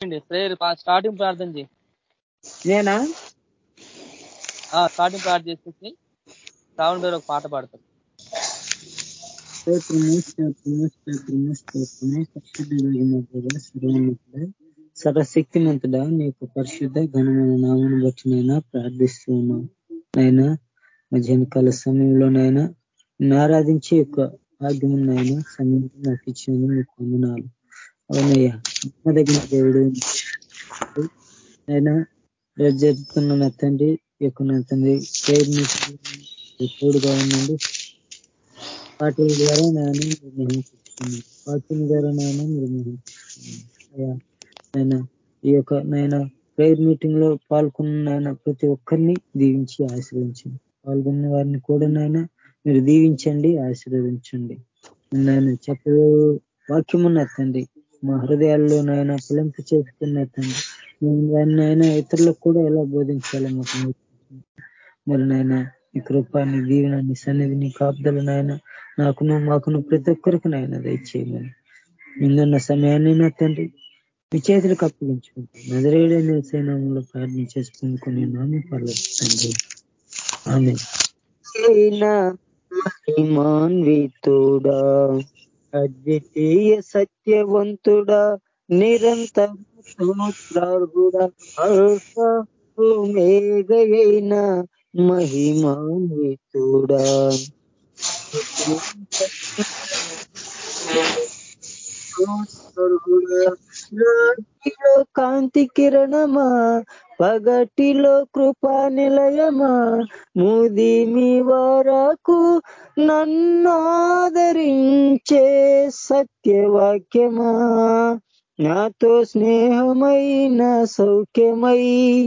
Prayer starting ప్రార్థన చేయి. నేనా? ఆ, స్టార్టింగ్ ప్రార్థన చేసేసి శ్రావణ్ గారు ఒక పాట పాడతారు సర్వశక్తిమంతుడా నీ యొక్క పరిశుద్ధ ఘనమైన నామను బట్టినైనా ప్రార్థిస్తూ ఉన్నాం నైనా మధ్యాహ్నకాల సమయంలోనైనా ఆరాధించే యొక్క భాగ్యమునైనా సమయం నాకు ఇచ్చినందుకు మీకు వందనాలు. అవునయ్యా. దగ్గర దేవుడు అయినా రేపు జరుపుతున్న నా ఎక్కువ ఈ యొక్క నా ఉండండి. పాటల ద్వారా నేను మీరు వాక్యం ద్వారా నేను మీరు మహించుకున్నాను నాయన ఈ యొక్క నాయన ప్రేయర్ మీటింగ్లో పాల్గొన్న నాయన ప్రతి ఒక్కరిని దీవించి ఆశీర్వించండి పాల్గొన్న వారిని కూడా నాయన మీరు దీవించండి ఆశీర్వదించండి. నేను చెప్ప వాక్యము నా తండ్రి మా హృదయాల్లో నాయన పులింపు చేసుకున్న తండ్రి. మేము దాన్ని ఇతరులకు కూడా ఎలా బోధించాలి మాకు మరి నాయన ఈ కృపాన్ని దీవెనాన్ని సన్నిధిని కాపుదల నాయన నాకును మాకును ప్రతి ఒక్కరికి నాయన దయచేయమని. ముందున్న సమయాన్ని నా తండ్రి మీ చేతులకు అప్పగించుకుంటాం నజరేడైన సైనంలో ప్రార్థన చేసుకుని నామే పర్లేదు ఆమె మహిమాన్వితుడా అద్వితీయ సత్యవంతుడా నిరంతర స్తోత్రార్హుడా అల్ఫా మహిమాన్వితుడా రాత్రిలో కాంతి కిరణమా పగటిలో కృపా నిలయమా? ముదిమి వరకు నన్నాదరించే సత్యవాక్యమా? నాతో స్నేహమైన సౌఖ్యమై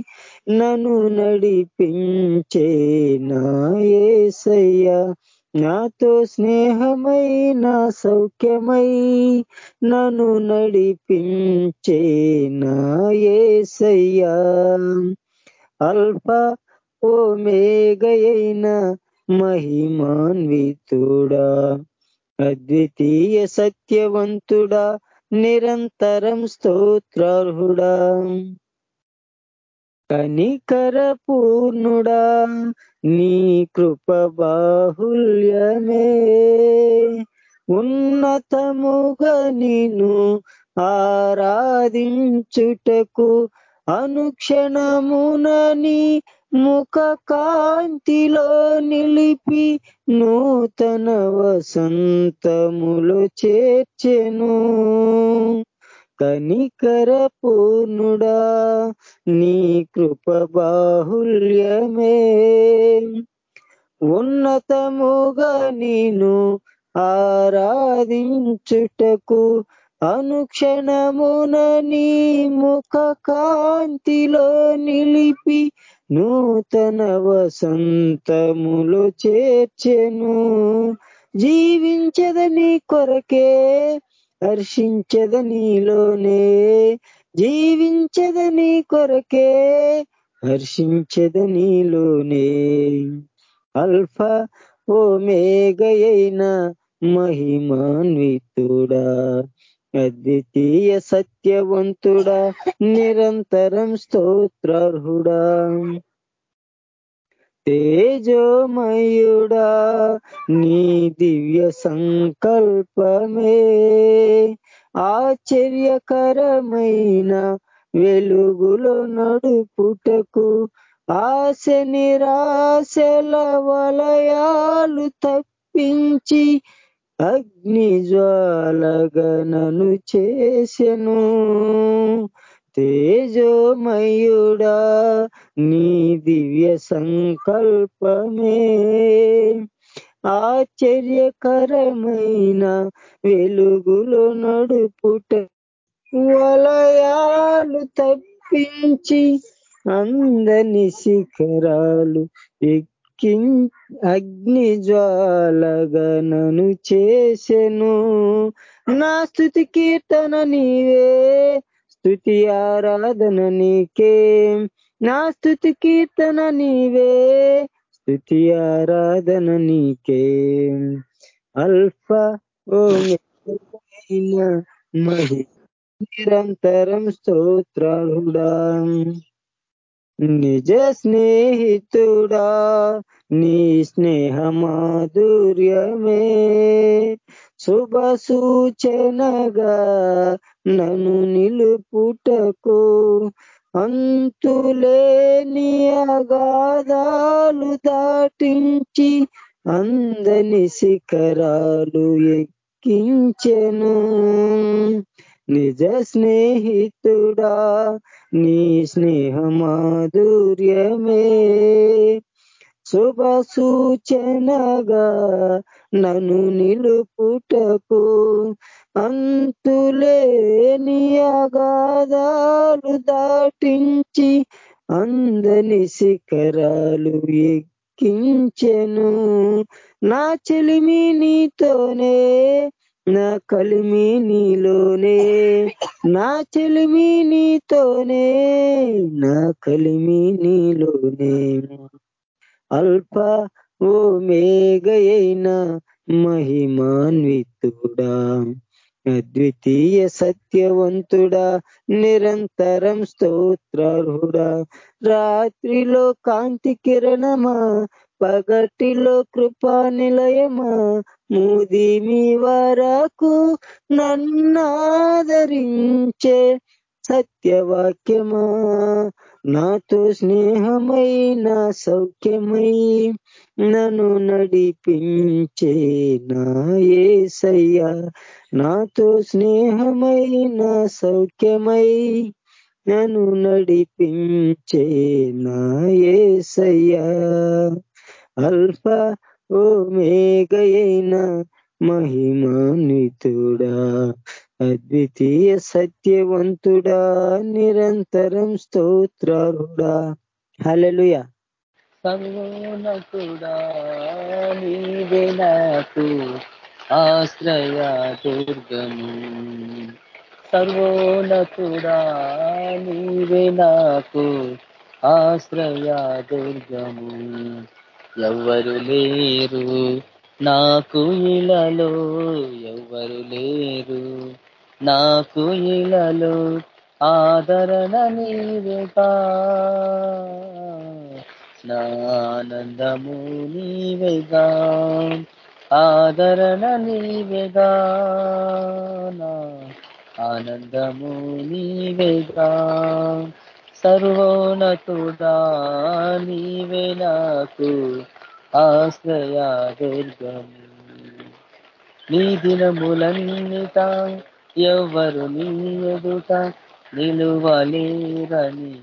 నన్ను నడిపించే నా యేసయ్యా నాతో స్నేహమైన సౌఖ్యమై నన్ను నడిపించే నా యేసయ్యా అల్ఫా ఓ మేఘయైన మహిమాన్వితుడా అద్వితీయ సత్యవంతుడా నిరంతరం స్తోత్రార్హుడా కనికర పూర్ణుడా నీ కృప బాహుల్యమే ఉన్నతముగా నిన్ను ఆరాధించుటకు అనుక్షణమునని ముఖ కాంతిలో నిలిపి నూతన వసంతములు చేర్చెను. కనికర పూర్ణుడా నీ కృప బాహుల్యమే ఉన్నతముగా నేను ఆరాధించుటకు అనుక్షణమున నీ ముఖ కాంతిలో నిలిపి నూతన వసంతములు చేర్చెను. జీవించదని కొరకే హర్షించదనిలోనే జీవించదని కొరకే హర్షించదనిలోనే అల్ఫా ఓ మేఘయైన మహిమాన్వితుడా అద్వితీయ సత్యవంతుడా నిరంతరం స్తోత్రార్హుడా. తేజోమయుడా నీ దివ్య సంకల్పమే. ఆశ్చర్యకరమైన వెలుగులో నడుపుటకు ఆశ నిరాశల వలయాలు తప్పించి అగ్ని జ్వాలగనను చేసెను. తేజోమయుడా నీ దివ్య సంకల్పమే. ఆశ్చర్యకరమైన వెలుగులో నడుపుట వలయాలు తప్పించి అందని శిఖరాలు ఎక్కి అగ్ని జ్వాలగనను చేసెను. నా స్థుతి కీర్తన నీవే స్థుతి ఆరాధన నీకే. నా స్థుతి కీర్తన నీవే. స్థుతి ఆరాధన నీకే. అల్ఫా ఓ మహి నిరంతరం స్తోత్రాలుడా నిజ స్నేహితుడా నీ స్నేహమాధుర్యమే. శుభ సూచనగా నను నిలుపుటకు అంతులేని అగాధాలు దాటించి అందని శిఖరాలు ఎక్కించెను. నిజ స్నేహితుడా నీ స్నేహ మాధుర్యమే శుభ సూచనగా నన్ను నిలుపుటకు అంతులేని అగాధాలు దాటించి అందని శిఖరాలు ఎక్కించెను. నా చెలిమి నీతోనే నా కలిమి నీలోనే. నా చెలిమి నీతోనే నా కలిమి నీలోనే. అల్ప ఓ మేఘయైన మహిమాన్వితుడా. అద్వితీయ సత్యవంతుడా నిరంతరం స్తోత్రార్హుడా. రాత్రిలో కాంతి కిరణమా పగటిలో కృపా నిలయమా. ముదిమి వరకు నన్నాదరించే సత్యవాక్యమా. నాతో స్నేహమైన సౌఖ్యమై నన్ను నడిపించే నా ఏసయ్యా. నాతో స్నేహమైన సౌఖ్యమై నన్ను నడిపించే నా ఏసయ్యా. అల్ఫా ఓ మేఘయైన మహిమానితుడా అద్వితీయ సత్యవంతుడా నిరంతరం స్తోత్రారుడా హలలుయ సర్వోన్నతుడా నీవే నాకు ఆశ్రయ దుర్గము. సర్వోన్నతుడా నీవే నాకు ఆశ్రయ దుర్గము. ఎవ్వరు లేరు నాకు ఇలలో ఎవ్వరు లేరు నాకు ఇలలో ఆదరణ నీవేగా నా ఆనందము నీవేగా ఆదరణ నీవేగా నా ఆనందము నీవేగా సర్వోనతుడా నీవే నాకు ఆశ్రయా దుర్గము నీ దినములన్నిట ఎవరు నీ ఎదుట నిలువలేరని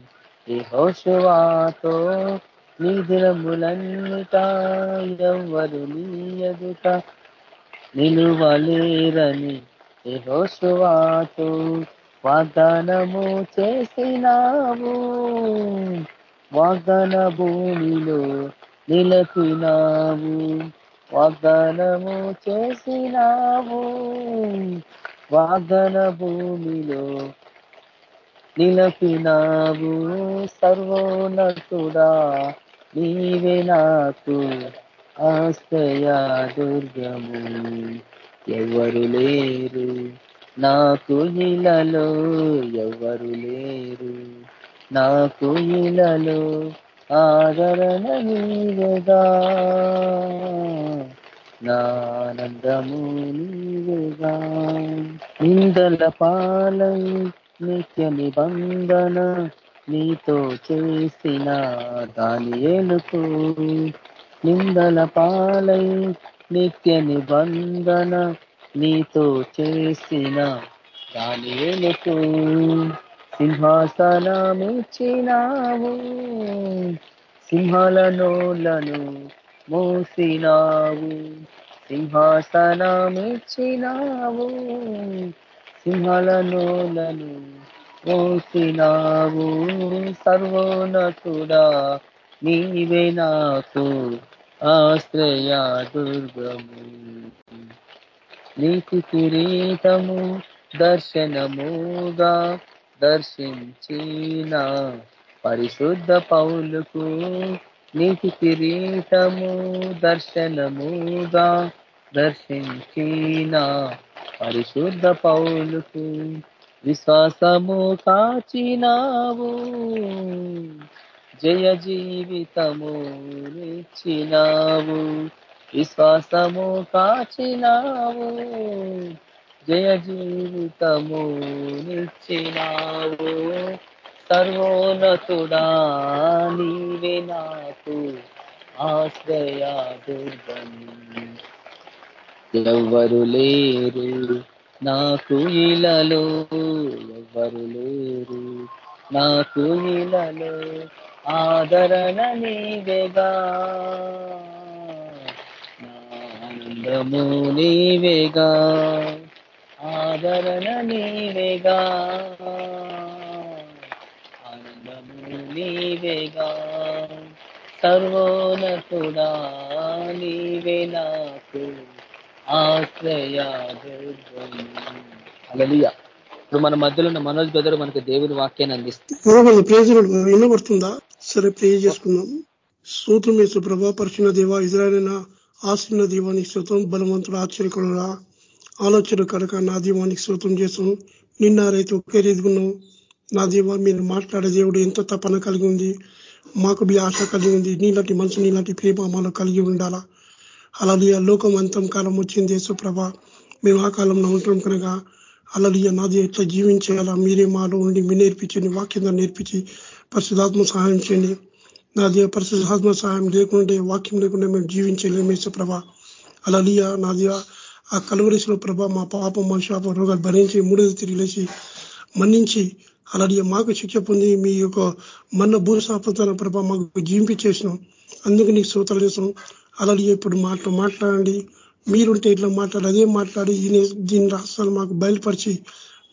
యెహోషువాతో నీ దినములన్నిట ఎవ్వరు నీ ఎదుట నిలువలేరని యెహోషువాతో వాగ్దానము చేసినావు. వాగ్దాన భూమిలో నిలపినావు. వాగ్దానము చేసినావు. వాగ్దాన భూమిలో నిలపినావు సర్వోన్నతుడా. నీవే నాకు ఆశ్రయ దుర్గము. ఎవరు లేరు నాకు ఇలలో ఎవరు లేరు నాకు ఇలలో ఆదరణ నీవేగా నానందము నీవేగా. నిందల పాలై నిత్య నిబంధన నీతో చేసిన దాని ఏలుకు నిందల పాలై నిత్య నిబంధన నీతో చేసిన దాని ఏలుకు సింహాసనమిచ్చినావు సింహాల నోలను మోసినావు సింహాసనమిచ్చినావు సింహాల నోలను మోసినావు సర్వోన్నతుడా నీవే నాకు ఆశ్రయ దుర్గము. నీకు కిరీటము దర్శనముగా దర్శించిన పరిశుద్ధ పౌలుకు నీతి కిరీటము దర్శనముగా దర్శించిన పరిశుద్ధ పౌలుకు విశ్వాసము కాచినావు. జయ జీవితము నిచ్చినావు. విశ్వాసము కాచినావు. జయ జీవితము నిచ్చినావు. సర్వోన్నతుడా నీవే నాకు ఆశ్రయ దుర్గం. ఎవ్వరు లేరు నాకు ఇలలో ఎవ్వరు లేరు నాకు ఇలలో ఆదరణ నీవేగా. నా ఆనందము నీవేగా ఆదరణ నీవేగా. నీవేగా. సర్వోన్నతుడా నీవే నాకు ఆశ్రయ ఇప్పుడు మన మధ్యలో ఉన్న మనోజ్ బెదరు మనకు దేవుని వాక్యాన్ని అందిస్తుంది ప్రేజ్ వినబడుతుందా? సరే ప్రేజ్ చేసుకుందాం. సూత్రం మీ సుప్రభ పరిచిన దేవ ఇజ్రాయలైన ఆశ్రమ దీవానికి శ్రోతం బలవంతుడు ఆశ్చర్యకుడుగా ఆలోచన కనుక నా దీవానికి శ్రోతం చేసాం నిన్న రైతు ఒకే రీతిగున్నాం నా దేవ మీరు మాట్లాడే దేవుడు ఎంతో తపన కలిగి ఉంది. మాకు మీ ఆశ కలిగి ఉంది. నీలాంటి మనిషి నీలాంటి ప్రేమ మాలో కలిగి ఉండాలా? అలలియ లోకం అంతం కాలం వచ్చింది యేసుప్రభ మేము ఆ కాలంలో ఉంటాం కనుక అలాగే నాది ఎట్లా జీవించేయాలా? మీరే మాలో ఉండి మీ నేర్పించండి వాక్యంగా నేర్పించి పరిశుధాత్మ సహాయం చేయండి. నాది పరిశుధాత్మ సహాయం లేకుంటే వాక్యం లేకుండా మేము జీవించలేము యేసుప్రభ అలలియ దేవ ఆ కలువరిసిన ప్రభ మా పాపం మా శాప రోగాలు భరించి మూడోది తిరిగి లేచి మన్నించి అలాగే మాకు శిక్ష పొంది మీ యొక్క మన్న భూసాపతన ప్రభ మాకు జీవించేసినాం అందుకు నీకు శ్రోతలు చేసాం అలాగే ఇప్పుడు మాట మాట్లాడండి. మీరుంటే ఇట్లా మాట్లాడి అదే మాట్లాడి దీని రాష్ట్రాలు మాకు బయలుపరిచి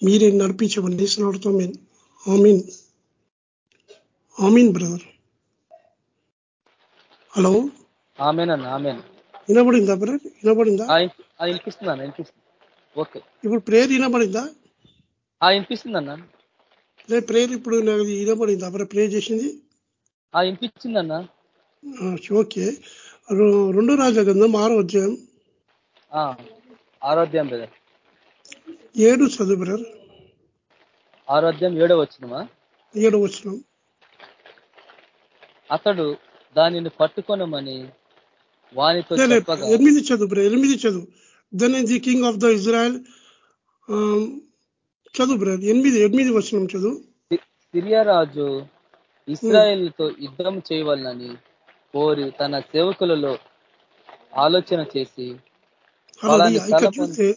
మీరే నడిపించమని నేసినడుతో మీన్ ఆమీన్. ఆమీన్. బ్రదర్. హలో? వినబడిందా బ్రదర్? వినబడిందా? వినిపిస్తుందా వినిపిస్తుంది. ఓకే. ఇప్పుడు ప్రేయర్ వినబడిందా? వినిపిస్తుంది అన్న ప్రేయర్ ఇప్పుడు నాకు వినబడిందా బ్రదర్ ప్రేయర్ చేసింది. వినిపించిందన్న? ఓకే రెండో రాజా గ్రంథం ఆరో అధ్యాయం. ఆరోగ్యం బ్రదర్. ఏడు చదువు బ్రదర్. ఆరోగ్యం ఏడో వచ్చినమా ఏడో వచ్చిన అతడు దానిని పట్టుకొనమని వానితో ఎనిమిది చదువు ఎనిమిది చదువు. Then the king of the Israel చదువు బ్రదర్ ఎనిమిది ఎనిమిది వచ్చిన చదువు. సిరియా రాజు ఇస్రాయేల్తో యుద్ధం చేయవాలని కోరి తన సేవకులలో ఆలోచన చేసి చూస్తే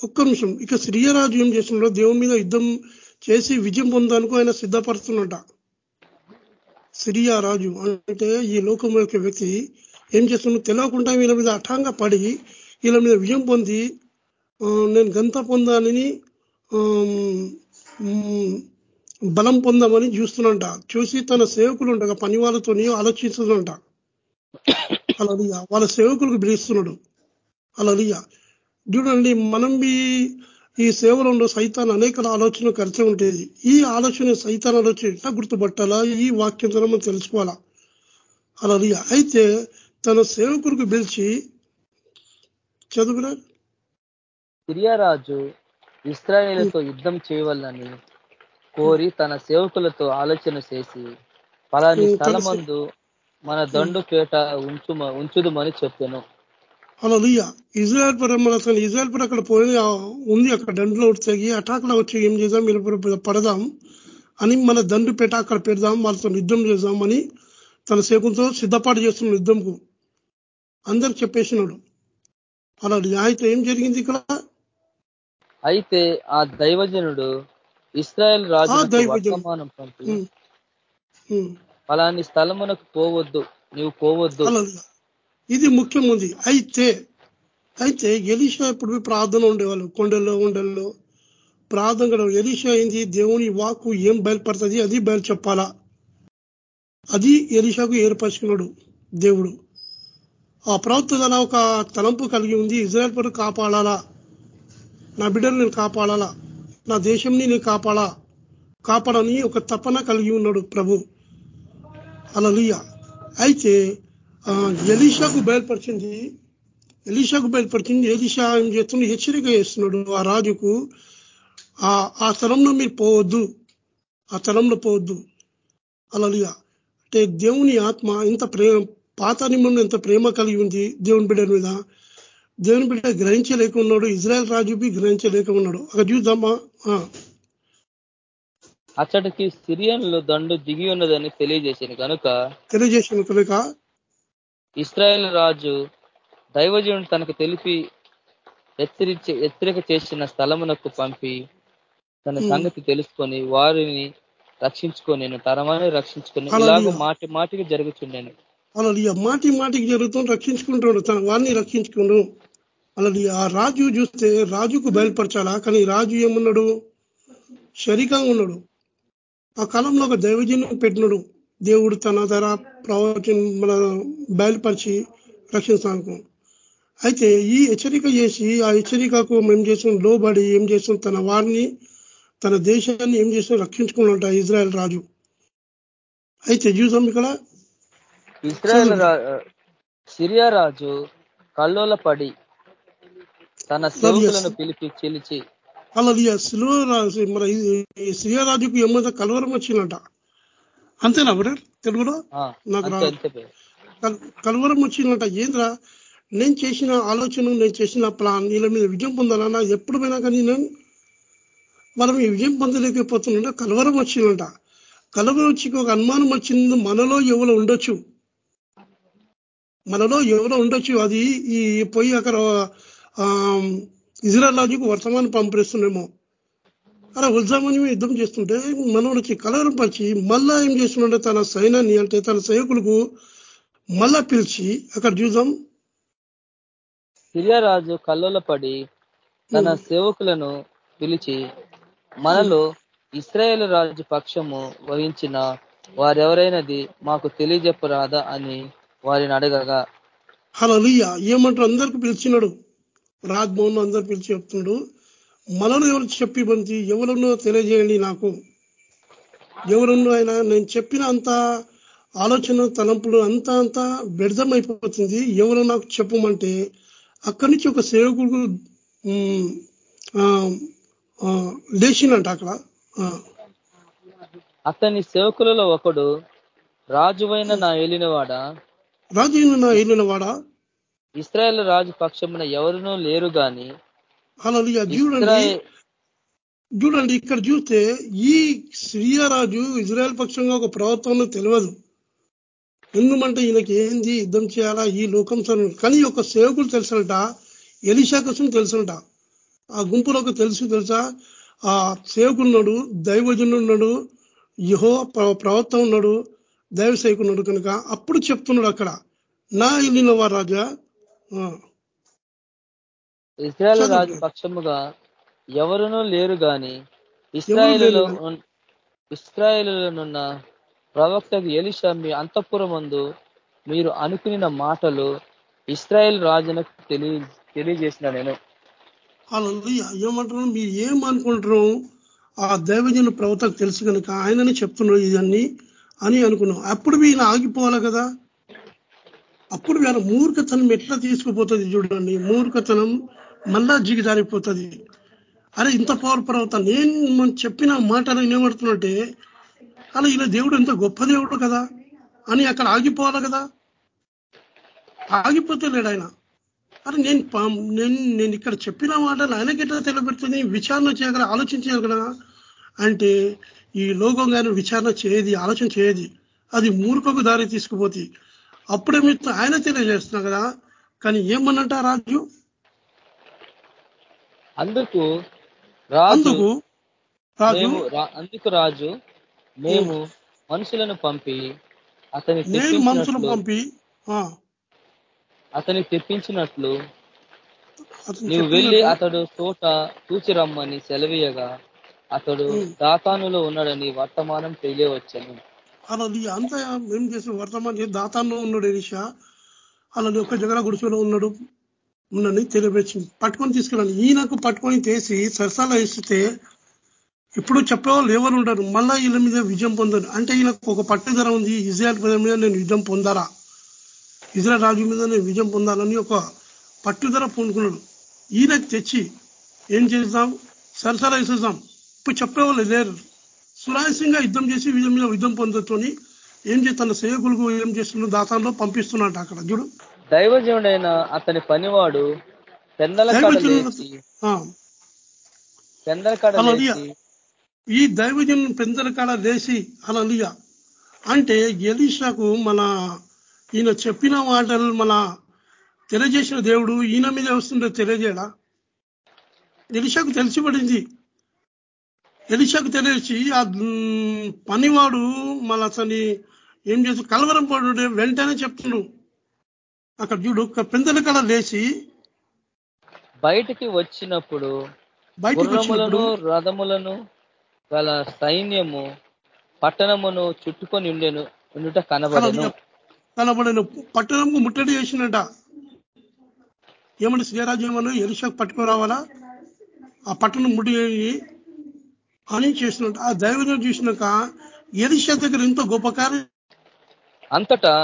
ఒక్క నిమిషం ఇక శ్రీయరాజు ఏం చేస్తున్నాడో దేవుని మీద యుద్ధం చేసి విజయం పొందడానికి ఆయన సిద్ధపడుతున్నట సిరియా రాజు అంటే ఈ లోకం యొక్క వ్యక్తి ఏం చేస్తున్నాడు? తెలియకుండా వీళ్ళ మీద అఠాంగా పడి వీళ్ళ మీద విజయం పొంది నేను గంత పొందాలని బలం పొందామని చూస్తున్నంట చూసి తన సేవకులు ఉండగా పని వాళ్ళతో ఆలోచిస్తుందంట అలా వాళ్ళ సేవకులకు పిలుస్తున్నాడు అలా చూడండి మనం ఈ సేవలలో సైతాన్ అనేక ఆలోచన ఖర్చు ఉంటుంది. ఈ ఆలోచన సైతాన్ ఆలోచన ఎట్లా గుర్తుపట్టాలా? ఈ వాక్యం మనం తెలుసుకోవాలా? అలా అయితే తన సేవకులకు పిలిచి చదువురా. సిరియారాజు ఇస్రాయేల్తో యుద్ధం చేయవాలని కోరి తన సేవకులతో ఆలోచన చేసి పలాని స్థలమందు మన దండు పేట ఉంచు ఉంచుదుమని చెప్పాను. అలా ఇజ్రాయల్ పురం మన అసలు ఇజ్రాయల్ పురం అక్కడ పోయి ఉంది అక్కడ దండులో తెగి అటాక్లో వచ్చి ఏం చేద్దాం మీరు పడదాం అని మన దండు పేట అక్కడ పెడదాం వాళ్ళతో యుద్ధం చేద్దామని తన సేకులతో సిద్ధపాటు చేస్తున్నాడు యుద్ధంకు అందరు చెప్పేసినాడు. అలా అయితే ఏం జరిగింది ఇక్కడ? అయితే ఆ దైవజనుడు ఇస్రాయల్ రాజు వర్తమానం పంపి అలాని స్థలమునకు పోవద్దు నీవు పోవద్దు. ఇది ముఖ్యం ఉంది. అయితే అయితే ఎలిషా ఇప్పుడు ప్రార్థన ఉండేవాళ్ళు? కొండల్లో ఉండల్లో. ప్రార్థన ఎలిషా ఏంది? దేవుని వాకు ఏం బయలుపడుతుంది అది బయలు చెప్పాలా? అది ఎలిషాకు ఏర్పరచుకున్నాడు దేవుడు. ఆ ప్రవక్త ఒక తలంపు కలిగి ఉంది. ఇజ్రాయల్ పరు కాపాడాలా? నా బిడ్డలు నేను కాపాడాలా? నా దేశంని నేను కాపాడా? కాపాడని ఒక తపన కలిగి ఉన్నాడు ప్రభు. అలలియ అయితే ఎలీషాకు బయలుపరిచింది ఎలీషాకు బయలుపరిచింది ఎలీషా ఏం చేస్తున్నాడు హెచ్చరిక చేస్తున్నాడు. ఆ రాజుకు ఆ ఆ స్థలంలో మీరు పోవద్దు. ఆ స్థలంలో పోవద్దు. అలలియ అంటే దేవుని ఆత్మ ఇంత ప్రేమ పాత నిబంధన ఎంత ప్రేమ కలిగి ఉంది దేవుని బిడ్డ మీద. దేవుని బిడ్డ గ్రహించలేక ఉన్నాడు ఇజ్రాయెల్ రాజు బి గ్రహించలేక ఉన్నాడు అక్కడ చూద్దామా అచ్చటికి సిరియన్లు దండు దిగి ఉన్నదని తెలియజేసింది కనుక తెలియజేసిన కనుక ఇస్రాయేల్ రాజు దైవజనుడు తనకు తెలిపి హెచ్చరించి హెచ్చరిక చేసిన స్థలమునకు పంపి తన. సంగతి తెలుసుకొని వారిని రక్షించుకొని నేను తరమని రక్షించుకొని. ఇలాగ మాటి మాటికి జరుగుతుండేను అలా మాటి మాటికి జరుగుతూ రక్షించుకుంటాడు తన వారిని రక్షించుకును అలా ఆ రాజు చూస్తే రాజుకు బయలుపరచాలా? కానీ రాజు ఏమున్నాడు? శరీరంగా ఉన్నాడు. ఆ కాలంలో ఒక దైవజనం పెట్టినాడు. దేవుడు తన ధర ప్రవచన మన బయలుపరిచి రక్షించడానికి. అయితే ఈ హెచ్చరిక చేసి ఆ హెచ్చరికకు మేము చేసిన లోబడి ఏం చేసాం తన వారిని తన దేశాన్ని ఏం చేసిన రక్షించుకున్నట ఇజ్రాయెల్ రాజు. అయితే చూసాం ఇక్కడ ఇస్రాయేల్ సిరియా రాజు కల్లోల పడి తన సేవకులను పిలిపి చిలిచి అలా సిలువ రాసి మన ఈ శ్రీరాజుకు ఏమంత కలవరం వచ్చిందంట? అంతేనా బ్రదర్? తెలుగులో? నాకు కలవరం వచ్చిందంట. ఏంద్రా? నేను చేసిన ఆలోచన నేను చేసిన ప్లాన్ వీళ్ళ మీద విజయం పొందాలన్నా ఎప్పుడు పోయినా కానీ నేను మనం ఈ విజయం పొందలేకపోతున్నా. కలవరం వచ్చిందంట. కలవరం వచ్చి ఒక అనుమానం వచ్చింది. మనలో ఎవరు ఉండొచ్చు. మనలో ఎవరో ఉండొచ్చు. అది ఈ పోయి అక్కడ ఆ, ఇజ్రాయల్ రాజుకు వర్తమానం పంపిస్తున్నామో. అలా ఉద్యమని యుద్ధం చేస్తుంటే మనోడికి కలవరం పరిచి మళ్ళా ఏం చేస్తున్నాడు తన సైన్యాన్ని అంటే తన సైనికులకు మళ్ళా పిలిచి అక్కడ చూద్దాం సిరియా రాజు కల్లోల పడి తన. సేవకులను పిలిచి మనలో ఇస్రాయేల్ రాజు పక్షము వహించిన వారెవరైనది మాకు తెలియజెప్పరాదా అని వారిని అడగగా హలలుయ ఏమంటారు? అందరికి పిలిచినాడు. రాజ్భవన్ అందరు పిలిచి చెప్తున్నాడు మనలో ఎవరు చెప్పి మంచి ఎవరున్నో తెలియజేయండి నాకు. ఎవరున్నో ఆయన నేను చెప్పిన అంత ఆలోచన తలంపులు అంతా అంతా వ్యర్థమైపోతుంది. ఎవరు నాకు చెప్పమంటే అక్కడి నుంచి ఒక సేవకుడు లేచినంట అక్కడ. అతని సేవకులలో ఒకడు రాజువైన నా ఏలినవాడ? రాజు నా వాడా ఇస్రాయేల్ రాజు పక్షమున ఎవరునూ లేరు గాని హలలుయ చూడండి. చూడండి ఇక్కడ చూస్తే ఈ సిరియారాజు ఇజ్రాయెల్ పక్షంగా ఒక ప్రవర్తన తెలియదు. ఎందుకంటే ఈయనకి ఏంది యుద్ధం చేయాలా ఈ లోకం సరే కానీ ఒక సేవకుడు తెలుసంట ఎలిషా కోసం తెలుసంట. ఆ గుంపులోకి తెలుసు తెలుసా? ఆ సేవకుడు ఉన్నాడు దైవజనుడు ఉన్నాడు యహో ప్రవర్తన ఉన్నాడు. దైవ సేవకుడు ఉన్నాడు కనుక అప్పుడు చెప్తున్నాడు అక్కడ. నా ఇల్లిన వారు రాజా. ఇస్రాయేల్. రాజు పక్షముగా ఎవరునూ లేరు గాని ఇస్రాయేలులో ఇస్రాయేలులోనున్న ప్రవక్తకు ఎలిషా మీ అంతఃపురమందు మీరు అనుకునిన మాటలు ఇస్రాయేల్ రాజునకు తెలియ తెలియజేసిన నేను. హల్లెలూయా. ఏమంటున్నాం మీరు ఏం అనుకుంటున్నాం ఆ దైవజన ప్రవక్తకు తెలుసు కనుక ఆయననే చెప్తున్నాడు ఇదన్నీ అని అనుకున్నాం. అప్పుడు ఈయన ఆగిపోవాలి కదా. అప్పుడు వీళ్ళ మూర్ఖతనం ఎట్లా తీసుకుపోతుంది చూడండి. మూర్ఖతనం మళ్ళా జిగిదారిపోతుంది అరే ఇంత పవర్ పర్వత నేను మనం చెప్పిన మాట నేనేమడుతున్నట్టే అలా ఇలా దేవుడు ఎంత గొప్ప దేవుడు కదా అని అక్కడ ఆగిపోవాలి కదా. ఆగిపోతే లేడు ఆయన. అరే నేను నేను నేను ఇక్కడ చెప్పిన మాటలు ఆయనకి ఎట్లా తెలియబెడుతుంది? విచారణ చేయగల ఆలోచించాలి అంటే ఈ లోకం కానీ విచారణ చేయది ఆలోచన చేయది. అది మూర్ఖకు దారి తీసుకుపోతుంది అప్పుడే మీరు ఆయన తెలియజేస్తున్నా కదా. కానీ ఏమన్నంట రాజు? అందుకు రాజు అందుకు? రాజు? అందుకు రాజు మేము మనుషులను పంపి అతని నేను మనుషులు తెప్పించినట్లు పంపి అతని తెప్పించినట్లు అతను నీవు వెళ్ళి అతడు తోట చూచి రమ్మని సెలవీయగా అతడు. దాతానులో ఉన్నాడని వర్తమానం తెలియవచ్చని. అలా అంతా ఏం చేసిన వర్తమానం? చేసి దాతాల్లో ఉన్నాడు ఎలిషా? అలా ఒక జగల గుడిసెలో ఉన్నాడు ఉన్నని తెలియవచ్చింది పట్టుకొని తీసుకెళ్ళండి. ఈయనకు పట్టుకొని తీసి సరసాల ఇస్తే ఇప్పుడు చెప్పేవాళ్ళు ఎవరు ఉండరు. మళ్ళా వీళ్ళ మీద విజయం పొందరు. అంటే ఈయనకు ఒక పట్టుదల ఉంది. ఇజ్రాయల్ ప్రజల మీద నేను విజయం పొందాలా? ఇజ్రాయల్ రాజు మీద నేను విజయం పొందాలని ఒక పట్టుదల పూనుకున్నాడు. ఈయనకు తెచ్చి ఏం చేద్దాం? సరసరా వేసేసాం ఇప్పుడు చెప్పేవాళ్ళు లేరు. సునాయాసంగా యుద్ధం చేసి విజయం మీద యుద్ధం పొందుతోని ఏం చేస్తున్న సేవకులకు ఏం చేస్తున్న దాతాల్లో పంపిస్తున్నట్టు అక్కడ. చూడు. దైవజనుడైన అతని పనివాడు ఈ దైవజన్ పెందల కాడ లేచి అలలియ అంటే ఎలీషాకు మన ఈయన చెప్పిన మాటలు మన తెలియజేసిన దేవుడు ఈయన మీద వస్తుండే తెలియజేయడా? ఎలిషాకు తెలిసిపడింది. ఎలిషాకు తెలిసి ఆ పనివాడు మన అతని ఏం చేసి కలవరం పడు వెంటనే చెప్తుండు. అక్కడ చూడు ఒక పెందల కాడ లేచి బయటికి వచ్చినప్పుడు బయటకు గుర్రములను రథములను గల సైన్యము పట్టణమును చుట్టుకొని ఉండెను ఉండుట కనబడెను. కనబడిన. పట్టణంకు ముట్టడి చేసినట. ఏమని శ్రీరాజ్యమని ఎలిషాకు పట్టుకురావాలా ఆ పట్టణం ముట్టి అని చేసినట్టు ఆ దైవజనం చూసినాక ఎలిషా దగ్గర ఎంతో గొప్ప కార్యం? అంతటా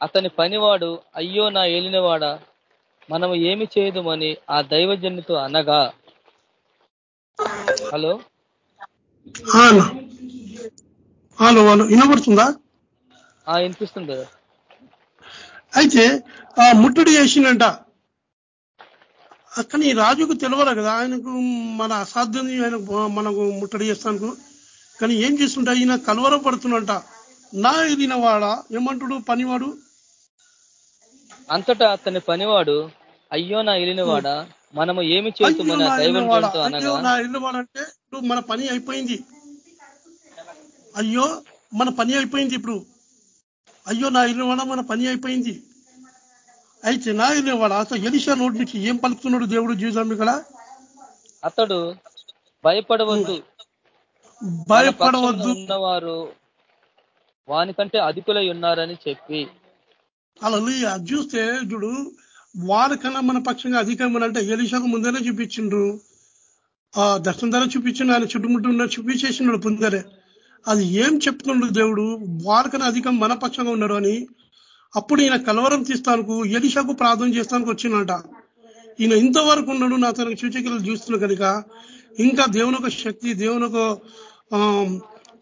అతని పనివాడు అయ్యో నా ఏలినవాడా మనము ఏమి చేయదుమని ఆ దైవజనుతో అనగా. హలో. హలో. వాళ్ళు వినబడుతుందా? ఆ వినిపిస్తుంది అయితే ఆ ముట్టడి చేసిందంట కానీ రాజుకు తెలియదు కదా. ఆయనకు మన అసాధ్యం ఆయన మనకు ముట్టడి చేస్తాను కానీ ఏం చేస్తుంటా? ఈయన కలవరం పడుతున్నట నా ఎదిన వాడ ఏమంటాడు? పనివాడు? అంతటా అతని పనివాడు అయ్యో నా ఏలినవాడా మనము ఏమి అయ్యో చేద్దుమని నా ఆ ఇల్లువాడ దైవజనుతో అయ్యో అనగా నా ఇల్లువాడ అంటే ఇప్పుడు మన పని అయిపోయింది. అయ్యో మన పని అయిపోయింది ఇప్పుడు. అయ్యో నా ఇల్లువాడ మన పని అయిపోయింది. అయితే నా ఇల్లువాడ అసలు ఎలిషా నోటి నుంచి ఏం పలుకుతున్నాడు దేవుడు జీవితం ఇక్కడ? అతడు భయపడవద్దు. భయపడవద్దు. ఉన్నవారు వానికంటే అధికులై ఉన్నారని చెప్పి. అలా అది చూస్తే చూడు వారికన్నా మన పక్షంగా అధికమైన అంటే ఎలిషాకు ముందరే చూపించిండ్రు. ఆ దర్శనం ధర చూపించిండు ఆయన చుట్టుముట్టు ఉన్న చూపించేసినాడు ముందరే అది ఏం చెప్తున్నాడు దేవుడు? వారికన్నా అధికం మన పక్షంగా ఉన్నాడు అని అప్పుడు ఈయన కలవరం తీస్తానికి ఎలిషాకు ప్రార్థన చేస్తానికి వచ్చిందంట. ఈయన ఇంతవరకు ఉన్నాడు నా తనకు సూచకులు చూస్తున్నా కనుక ఇంకా దేవుని ఒక శక్తి దేవుని ఒక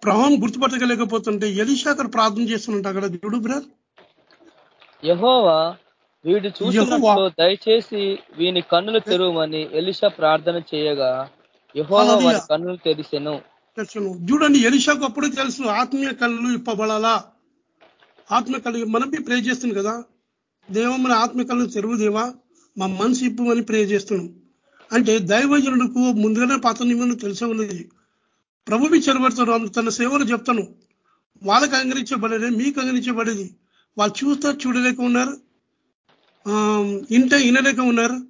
ప్రభావం గుర్తుపట్టగలేకపోతుంటే ఎలిషా అక్కడ ప్రార్థన చేస్తున్నట్టు అక్కడ దేవుడు బ్రదర్. యహోవా వీడు చూసినప్పుడు దయచేసి వీని కన్నులు తెరువమని ఎలిషా ప్రార్థన చేయగా యహోవా. వారి కన్నులు తెరిసెను. తెలుసును చూడండి ఎలిషాకు అప్పుడు తెలుసు ఆత్మీయ కళ్ళు ఇప్పబడాలా? ఆత్మ కళ్ళు మనం ప్రే చేస్తుంది కదా. దేవం మన ఆత్మీయ కళ్ళు తెరువు దేవా. మా మనసు అని ప్రే చేస్తున్నాం. అంటే దైవజనుడికి ముందుగానే పాత నియమం తెలిసే ఉన్నది. ప్రభువి చెరబడతాడు తన సేవలు చెప్తాను. వాళ్ళకి అంగరించబడేది మీకు అంగరించబడేది వాళ్ళు చూస్తే చూడలేక ఉన్నారు. ఇంట ఇంటే వినలేక ఉన్నారు.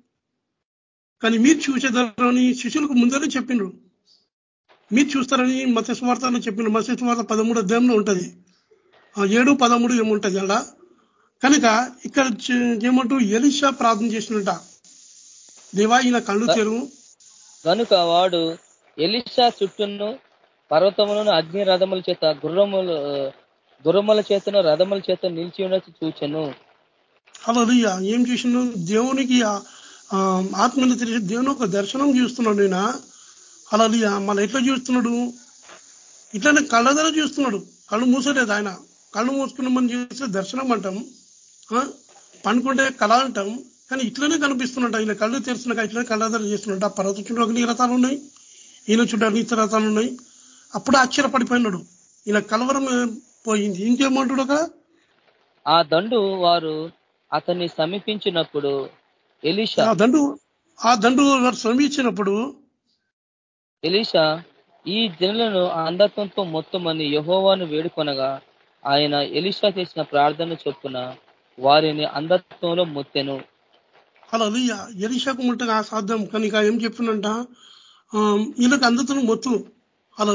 కానీ మీరు చూసేదారని శిష్యులకు ముందరే చెప్పిండ్రు మీరు చూస్తారని మత్స్య స్వార్థాన్ని చెప్పిన మత్స్య స్వార్థ పదమూడు అధ్యాయంలో ఉంటది. ఏడు పదమూడు ఏముంటది అలా కనుక ఇక్కడ ఏమంటూ ఎలిషా ప్రార్థన చేసినట. దేవా ఈయన కళ్ళు తెరువు. గనుక వాడు ఎలిషా చుట్టూను పర్వతములను అగ్ని రథముల చేత గుర్రములు గుర్రముల చేతను రథముల చేత నిలిచి ఉన్నట్టు చూచెను. అలా ఏం చేసిండు దేవునికి ఆత్మని తెలిసి దేవుని ఒక దర్శనం చూస్తున్నాడు ఈయన. అలా మళ్ళీ ఎట్లా చూస్తున్నాడు? ఇట్లానే కళ్ళ ధర చూస్తున్నాడు. కళ్ళు మూసలేదు ఆయన. కళ్ళు మూసుకున్న మనం చేస్తే దర్శనం అంటాం? పండుకుంటే కళ అంటాం. కానీ ఇట్లనే కనిపిస్తున్నట్ట ఈయన కళ్ళు తెరిచినాక ఇట్లనే కళ్ళ ధర చేస్తున్నట్టు ఆ పర్వత చుట్టూ అగ్ని రథాలు ఉన్నాయి. ఈయన చుట్టూ అగ్ని రథాలు ఉన్నాయి. అప్పుడు ఆశ్చర్యపడిపోయినాడు. ఈయన కలవరం ఏ, పోయింది. ఇంకేమంటాడు అక్కడ? ఆ దండు వారు అతన్ని సమీపించినప్పుడు ఎలీషా ఆ దండు ఆ దండు వారు శ్రమించినప్పుడు ఎలీషా ఈ జనులను అంధత్వంతో మొత్తమని యహోవాను వేడుకొనగా ఆయన ఎలిషా చేసిన ప్రార్థన చొప్పున వారిని అంధత్వంలో మొత్తెను. అలా ఎలిషాకు ముట్టగా అసాధ్యం. కనుక ఏం చెప్పిందంట వీళ్ళకి అందతను మొత్తు. అలా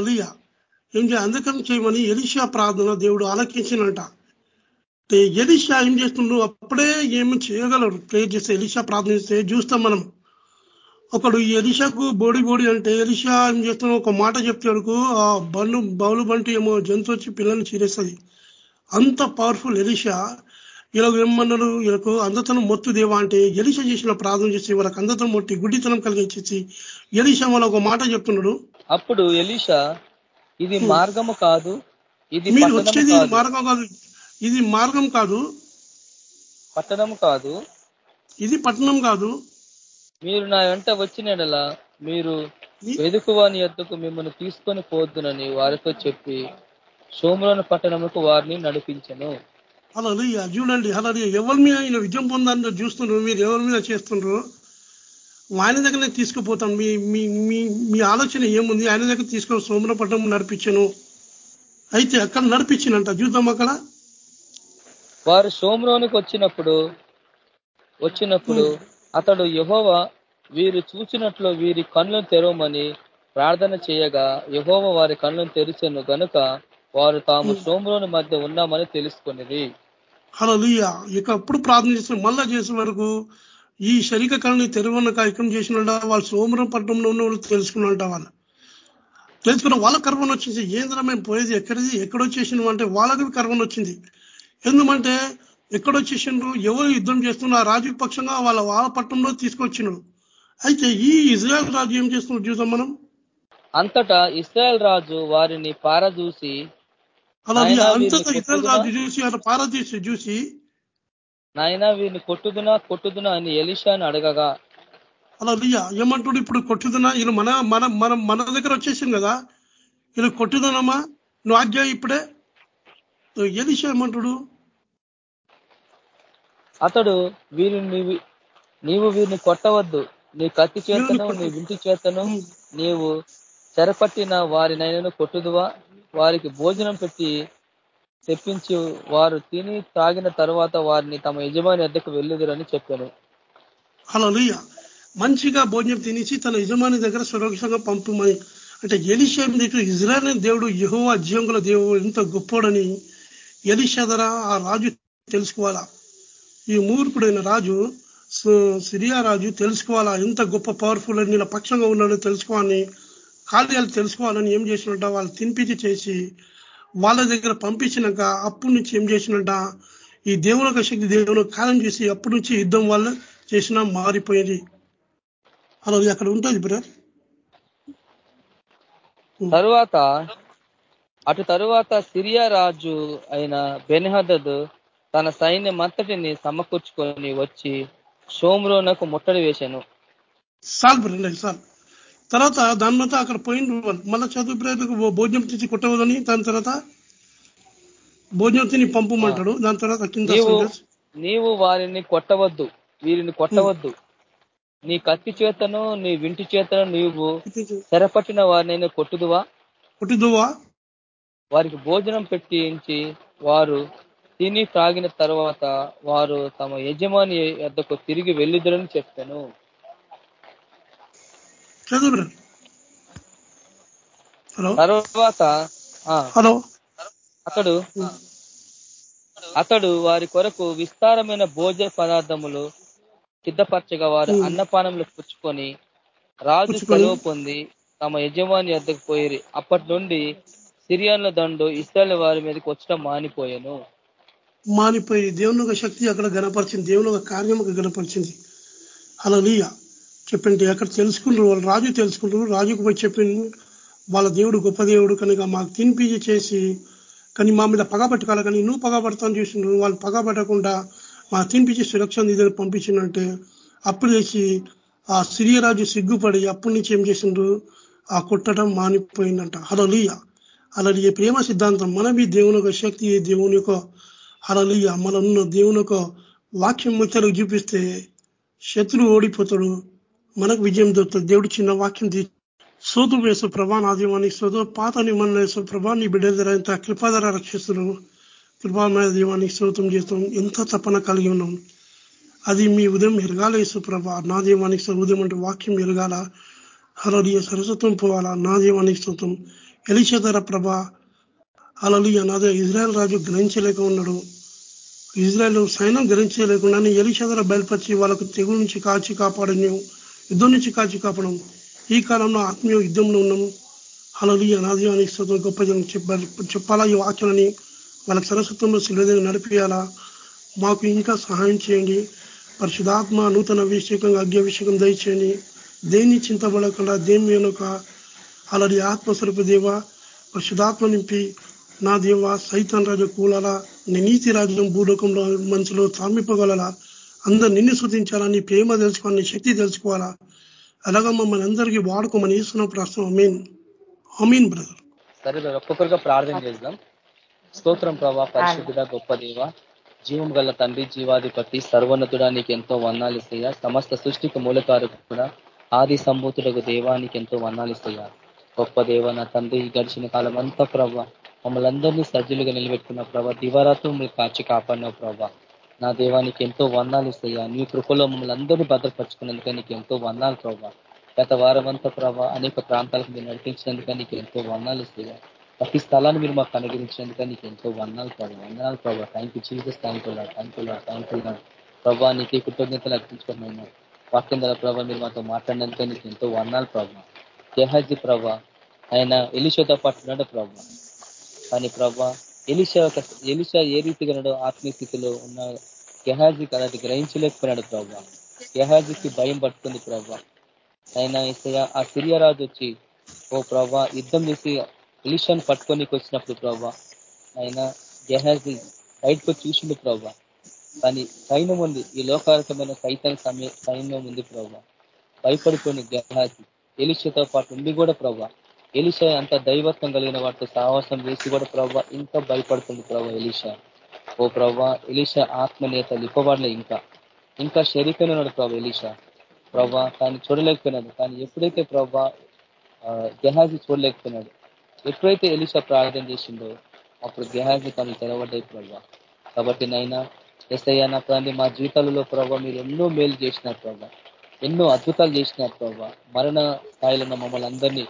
ఏం చేయ అంధకరం చేయమని ఎలిషా ప్రార్థన దేవుడు ఆలకించినట. ఎలిషా ఏం చేస్తుండు అప్పుడే ఏమి చేయగలరు? ప్రేర్ చేస్తే ఎలిషా ప్రార్థన చేస్తే చూస్తాం మనం. ఒకడు ఈ ఎలిషాకు బోడి బోడి అంటే ఎలిషా ఏం చేస్తున్నాడు ఒక మాట చెప్తాడు ఆ బండు బౌలు బంటు ఏమో జంతు వచ్చి పిల్లల్ని చీరేస్తుంది. అంత పవర్ఫుల్ ఎలిషా. ఇలా ఏమన్నారు వీళ్ళకు అందతనం మొత్తు దేవా అంటే ఎలిష చేసిన ప్రార్థన చేసి వాళ్ళకి అందతనం మొట్టి గుడ్డితనం కలిగించేసి ఎలిష వాళ్ళ ఒక మాట చెప్తున్నాడు. అప్పుడు ఎలీషా ఇది మార్గము కాదు ఇది మీరు వచ్చేది మార్గం కాదు. ఇది మార్గం కాదు. పట్టణము కాదు. ఇది పట్టణం కాదు. మీరు నా వెంట వచ్చిన మీరు వెదుకువాని ఎద్దుకు మిమ్మల్ని తీసుకొని పోద్దునని వారితో చెప్పి సోమరోని పట్టణముకు వారిని నడిపించను. అలా చూడండి అలా ఎవరి మీద ఆయన విజయం పొందాలని చూస్తున్నారు మీరు ఎవరి మీద చేస్తున్నారు ఆయన దగ్గరనే తీసుకుపోతాం. మీ మీ మీ మీ ఆలోచన ఏముంది? ఆయన దగ్గర తీసుకొని సోమరపట్నం నడిపించను. అయితే అక్కడ నడిపించినంట. చూద్దాం అక్కడ. వారు సోమరోనికి వచ్చినప్పుడు వచ్చినప్పుడు అతడు యెహోవా వీరు చూచినట్లు వీరి కళ్ళను తెరవమని ప్రార్థన చేయగా యెహోవా వారి కళ్ళను తెరిచెను గనుక వారు తాము సోమరోని మధ్య ఉన్నామని తెలుసుకునేది అలా ఇక ఎప్పుడు ప్రార్థన చేసిన మళ్ళా చేసే వరకు ఈ శరీర కళని తెరవన్న కార్యక్రమం చేసినట్ట వాళ్ళు సోమరం పట్టణంలో ఉన్న వాళ్ళు తెలుసుకున్నట్ట వాళ్ళు. తెలుసుకున్న వాళ్ళ కర్మం వచ్చింది ఏంద్రా మేము పోయేది ఎక్కడిది ఎక్కడొచ్చేసినాం అంటే వాళ్ళకి కర్మం వచ్చింది. ఎందుకంటే ఎక్కడొచ్చేసిండ్రు ఎవరు యుద్ధం చేస్తున్నారు? ఆ రాజు పక్షంగా వాళ్ళ వాళ్ళ పట్టణంలో తీసుకొచ్చినారు. అయితే ఈ ఇజ్రాయెల్ రాజు ఏం చేస్తున్నారు చూద్దాం మనం? అంతటా ఇస్రాయల్ రాజు వారిని పారదూసి అలా అంతటా కొట్టుదునా? రాజు చూసి అలా పారదీసి చూసి నాయనా వీరిని కొట్టుదునా కొట్టుదునా అని ఎలిషాను అడగగా. అలా లియా ఏమంటాడు ఇప్పుడు కొట్టుదనా? వీళ్ళు మన మన మన మన దగ్గర వచ్చేసింది కదా. వీళ్ళు కొట్టుదనమ్మా నువ్వు ఆజ్ఞ ఇప్పుడే? ఎలిషా ఏమంటాడు? అతడు వీరిని నీవు నీవు వీరిని కొట్టవద్దు. నీ కత్తి చేతను నీ వింటి చేతను నీవు చెరపట్టిన వారినైనా కొట్టుదువా? వారికి భోజనం పెట్టి తెప్పించి వారు తిని తాగిన తర్వాత వారిని తమ యజమాని వద్దకు వెళ్ళుదురని చెప్పాను. అలా మంచిగా భోజనం తినేసి తన యజమాని దగ్గర సురక్షంగా పంపమని. అంటే ఎలిషా దగ్గర ఇజ్రాయల్ దేవుడు యహోవా జీవంగుల దేవుడు ఎంత గొప్పోడని ఎలిషా ఆ రాజు తెలుసుకోవాలా? ఈ మూర్ఖుడైన రాజు సిరియా రాజు తెలుసుకోవాలా? ఎంత గొప్ప పవర్ఫుల్ అని నేను పక్షంగా ఉన్నాడో తెలుసుకోవాలని కార్యాలు తెలుసుకోవాలని ఏం చేసినట్ట? వాళ్ళు తినిపించి చేసి వాళ్ళ దగ్గర పంపించినాక అప్పటి నుంచి ఏం చేసినట్ట? ఈ దేవుని యొక్క శక్తి దేవుని కాలం చేసి అప్పటి నుంచి యుద్ధం వల్ల చేసినా మారిపోయింది. అలా అక్కడ ఉంటుంది బ్రదర్. తరువాత అటు తరువాత సిరియా రాజు అయిన బెన్హదద్ తన సైన్యం అంతటిని సమకూర్చుకొని వచ్చి షోమ్రోనకు ముట్టడి వేశాను. సాల్ బ్రదర్ సాల్ తర్వాత దాని తర్వాత అక్కడ పోయిండు. మళ్ళా చదువు బ్రదర్ భోజనం తీసి కొట్టవదని దాని తర్వాత భోజనం తిని పంపమంటాడు. దాని తర్వాత నీవు వారిని కొట్టవద్దు. వీరిని కొట్టవద్దు. నీ కత్తి చేతను నీ వింటి చేతను నీవు తెరపట్టిన వారినైనా కొట్టుదువా? కొట్టిదువా? వారికి భోజనం పెట్టించి వారు తిని త్రాగిన తర్వాత వారు తమ యజమాని వద్దకు తిరిగి బ్రదర్ హలో తర్వాత హలో అతడు అతడు వారి కొరకు విస్తారమైన భోజన పదార్థములు సిద్ధపరచగా వారు అన్నపానములు పుచ్చుకొని రాజు. సెలవు పొంది తమ యజమాని వద్దకు పోయి అప్పటి నుండి సిరియాన్ల దండు ఇస్రాయల్ వారి మీదకి వచ్చడం మానిపోయాను. మానిపోయి దేవుని యొక్క శక్తి అక్కడ గనపరిచింది దేవుని యొక్క కార్యం అక్కడ గనపరిచింది అలా లీయ చెప్పండి అక్కడ తెలుసుకుంటారు వాళ్ళు రాజు తెలుసుకుంటారు రాజుకు పోయి చెప్పింది వాళ్ళ దేవుడు గొప్ప దేవుడు కనుక మాకు తినిపించి చేసి కానీ మా మీద పగబట్టుకోవాలి కానీ నువ్వు పగబడతాను చూసినారు వాళ్ళు పగబట్టకుండా మా తినిపించి సురక్ష నిధులు పంపించిందంటే అప్పుడు చేసి ఆ సిరియరాజు సిగ్గుపడి అప్పటి నుంచి ఏం చేసిండ్రు? ఆ కొట్టడం మానిపోయిందంట. అలా లీయ అలా ఈ ప్రేమ సిద్ధాంతం మనవి దేవుని యొక్క శక్తి దేవుని యొక్క అలలియ మనం ఉన్న దేవుని వాక్యం ముచ్చలకు చూపిస్తే శత్రువు ఓడిపోతాడు మనకు విజయం దొరుకుతుంది. దేవుడు చిన్న వాక్యం తీ సోదు వేసు ప్రభా నా సోదు పాత నిమన్న వేసు ప్రభా నీ బిడ్డ ధర ఎంత కృపాధర రక్షిస్తున్నాం కృపామయ దీవానికి స్తోత్రం చేస్తాం. ఎంత తపన కలిగి ఉన్నాం. అది మీ ఉదయం ఎరగాల యేసు ప్రభా. నా దీవానికి ఉదయం అంటే వాక్యం ఎరగాల. హరడియ సరస్వతం పోవాలా. నా దీవానికి స్తోత్రం. ఎలిషధర ప్రభా అలలియ నాదే ఇజ్రాయెల్ రాజు గ్రహించలేక ఉన్నాడు. ఇజ్రాయల్ సైన్యం గ్రహించలేకుండానే ఎలిషదర బయలుపరిచి వాళ్ళకు తెగుల నుంచి కాచి కాపాడను యుద్ధం నుంచి కాచి కాపాడం. ఈ కాలంలో ఆత్మీయ యుద్ధంలో ఉన్నాము. అలలి అనాది అని స్తోత్రం గొప్ప జనం చెప్పాలి. చెప్పాలా ఈ వాక్యాలని? వాళ్ళకి సరస్వతంలో సిలువ నడిపియాలా? మాకు ఇంకా సహాయం చేయండి. పరిశుధాత్మ నూతన అభిషేకంగా అగ్ని దయచేయండి. దేన్ని చింతపడకుండా దేని వెనుక. అలడి ఆత్మస్వరూప దేవ పరిశుధాత్మ నింపి నా దేవ సైతాన్ రాజు కూలాలా నీ నీతి రాజ్యం భూలోకంలో మనుషులు సామిపగలలా? అందరు నిన్ను శుద్ధించాలా నీ ప్రేమ తెలుసుకోవాలా? నీ శక్తి తెలుసుకోవాలా? అలాగా మమ్మల్ని అందరికీ వాడుకోమని ఇస్తున్న ప్రశ్న అమీన్ అమీన్ బ్రదర్. సరే బ్రదర్, ఒక్కొక్కరుగా ప్రార్థన చేద్దాం. స్తోత్రం ప్రభా పరిశుద్ధుడ గొప్ప దేవ జీవం గల తండ్రి జీవాధిపతి సర్వోన్నతుడా నీకు ఎంతో వందాలు ఇస్తాయా సమస్త సృష్టికి మూలకారు కూడా ఆది సంభూతుడకు దేవానికి ఎంతో వందాలు ఇస్తాయా గొప్ప దేవ నా తండ్రి గడిచిన కాలం అంతా ప్రభా మమ్మల్ని అందరినీ సజ్జులుగా నిలబెట్టుకున్న ప్రభా దివారాత్రం మీరు కాచి కాపాడినావు ప్రభా. నా దేవానికి ఎంతో వందాలు ఇస్తాయా నీ కృపలో మమ్మల్ని అందరినీ భద్రపరుచుకున్నందుకే నీకు ఎంతో వందాలు ప్రభా. గత వారం అంతా ప్రభా అనేక ప్రాంతాలకు మీరు నడిపించినందుకే నీకు ఎంతో వందాలు ఇస్తాయా ప్రతి స్థలాన్ని మీరు మాకు అనుగ్రహించినందుకే నీకు ఎంతో వర్ణాలు ప్రభావ వందనాలు ప్రభావ thank you Jesus thank you thank you thank you ప్రభావ నీకే కృతజ్ఞతలు అర్పించుకున్నాను వాక్యం ద్వారా ప్రభావ మీరు మాతో మాట్లాడినందుకే నీకు ఎంతో వందనాలు ప్రభావ గెహాజీ ప్రభా. ఆయన ఎలిషోతో పాటు ఉన్నాడు కానీ ప్రభా ఎలిషా ఎలిషా ఏ రీతిగా ఆత్మీయ స్థితిలో ఉన్న గెహాజీ అలాంటి గ్రహించలేకపోయినాడు ప్రభా. గెహాజీకి భయం పట్టుకుంది ప్రభా. అయినా ఇసయ ఆ సిరియరాజు వచ్చి ఓ ప్రభా యుద్ధం చేసి ఎలిషాను పట్టుకొని వచ్చినప్పుడు ప్రభా ఆయన గెహాజీ బయటకు చూసిండు ప్రభా. కానీ సైన్యం ఉంది ఈ లోకారకమైన సైతం సమయ సైన్యం ఉంది ప్రభా. భయపడిపోయిన గెహాజీ ఎలిషతో పాటు ఉండి కూడా ప్రభా ఎలిషా అంత దైవత్వం కలిగిన వాటితో సాహసం చేసి కూడా ప్రభా ఇంకా భయపడుతుంది ప్రభా ఎలిషా. ఓ ప్రవ్వ ఎలిషా ఆత్మనేత లిప్పబడలే ఇంకా. ఇంకా షరీఫైన ఉన్నాడు ప్రభా ఎలిషా. ప్రభా కానీ చూడలేకపోయినాడు. కానీ ఎప్పుడైతే ప్రభా గెహాజీ చూడలేకపోయినాడు ఎప్పుడైతే ఎలిషా ప్రార్థన చేసిండో అప్పుడు గెహాజీ కానీ తెరవడ్డాయి ప్రభా కాబట్టి నైనా ఎస్ఐ నా ప్రాంతి మా జీవితాలలో ప్రభావ మీరు ఎన్నో మేలు చేసినారు ప్రభా ఎన్నో అద్భుతాలు చేసినారు ప్రభావ మరణ స్థాయిలో ఉన్న మమ్మల్ని అందరినీ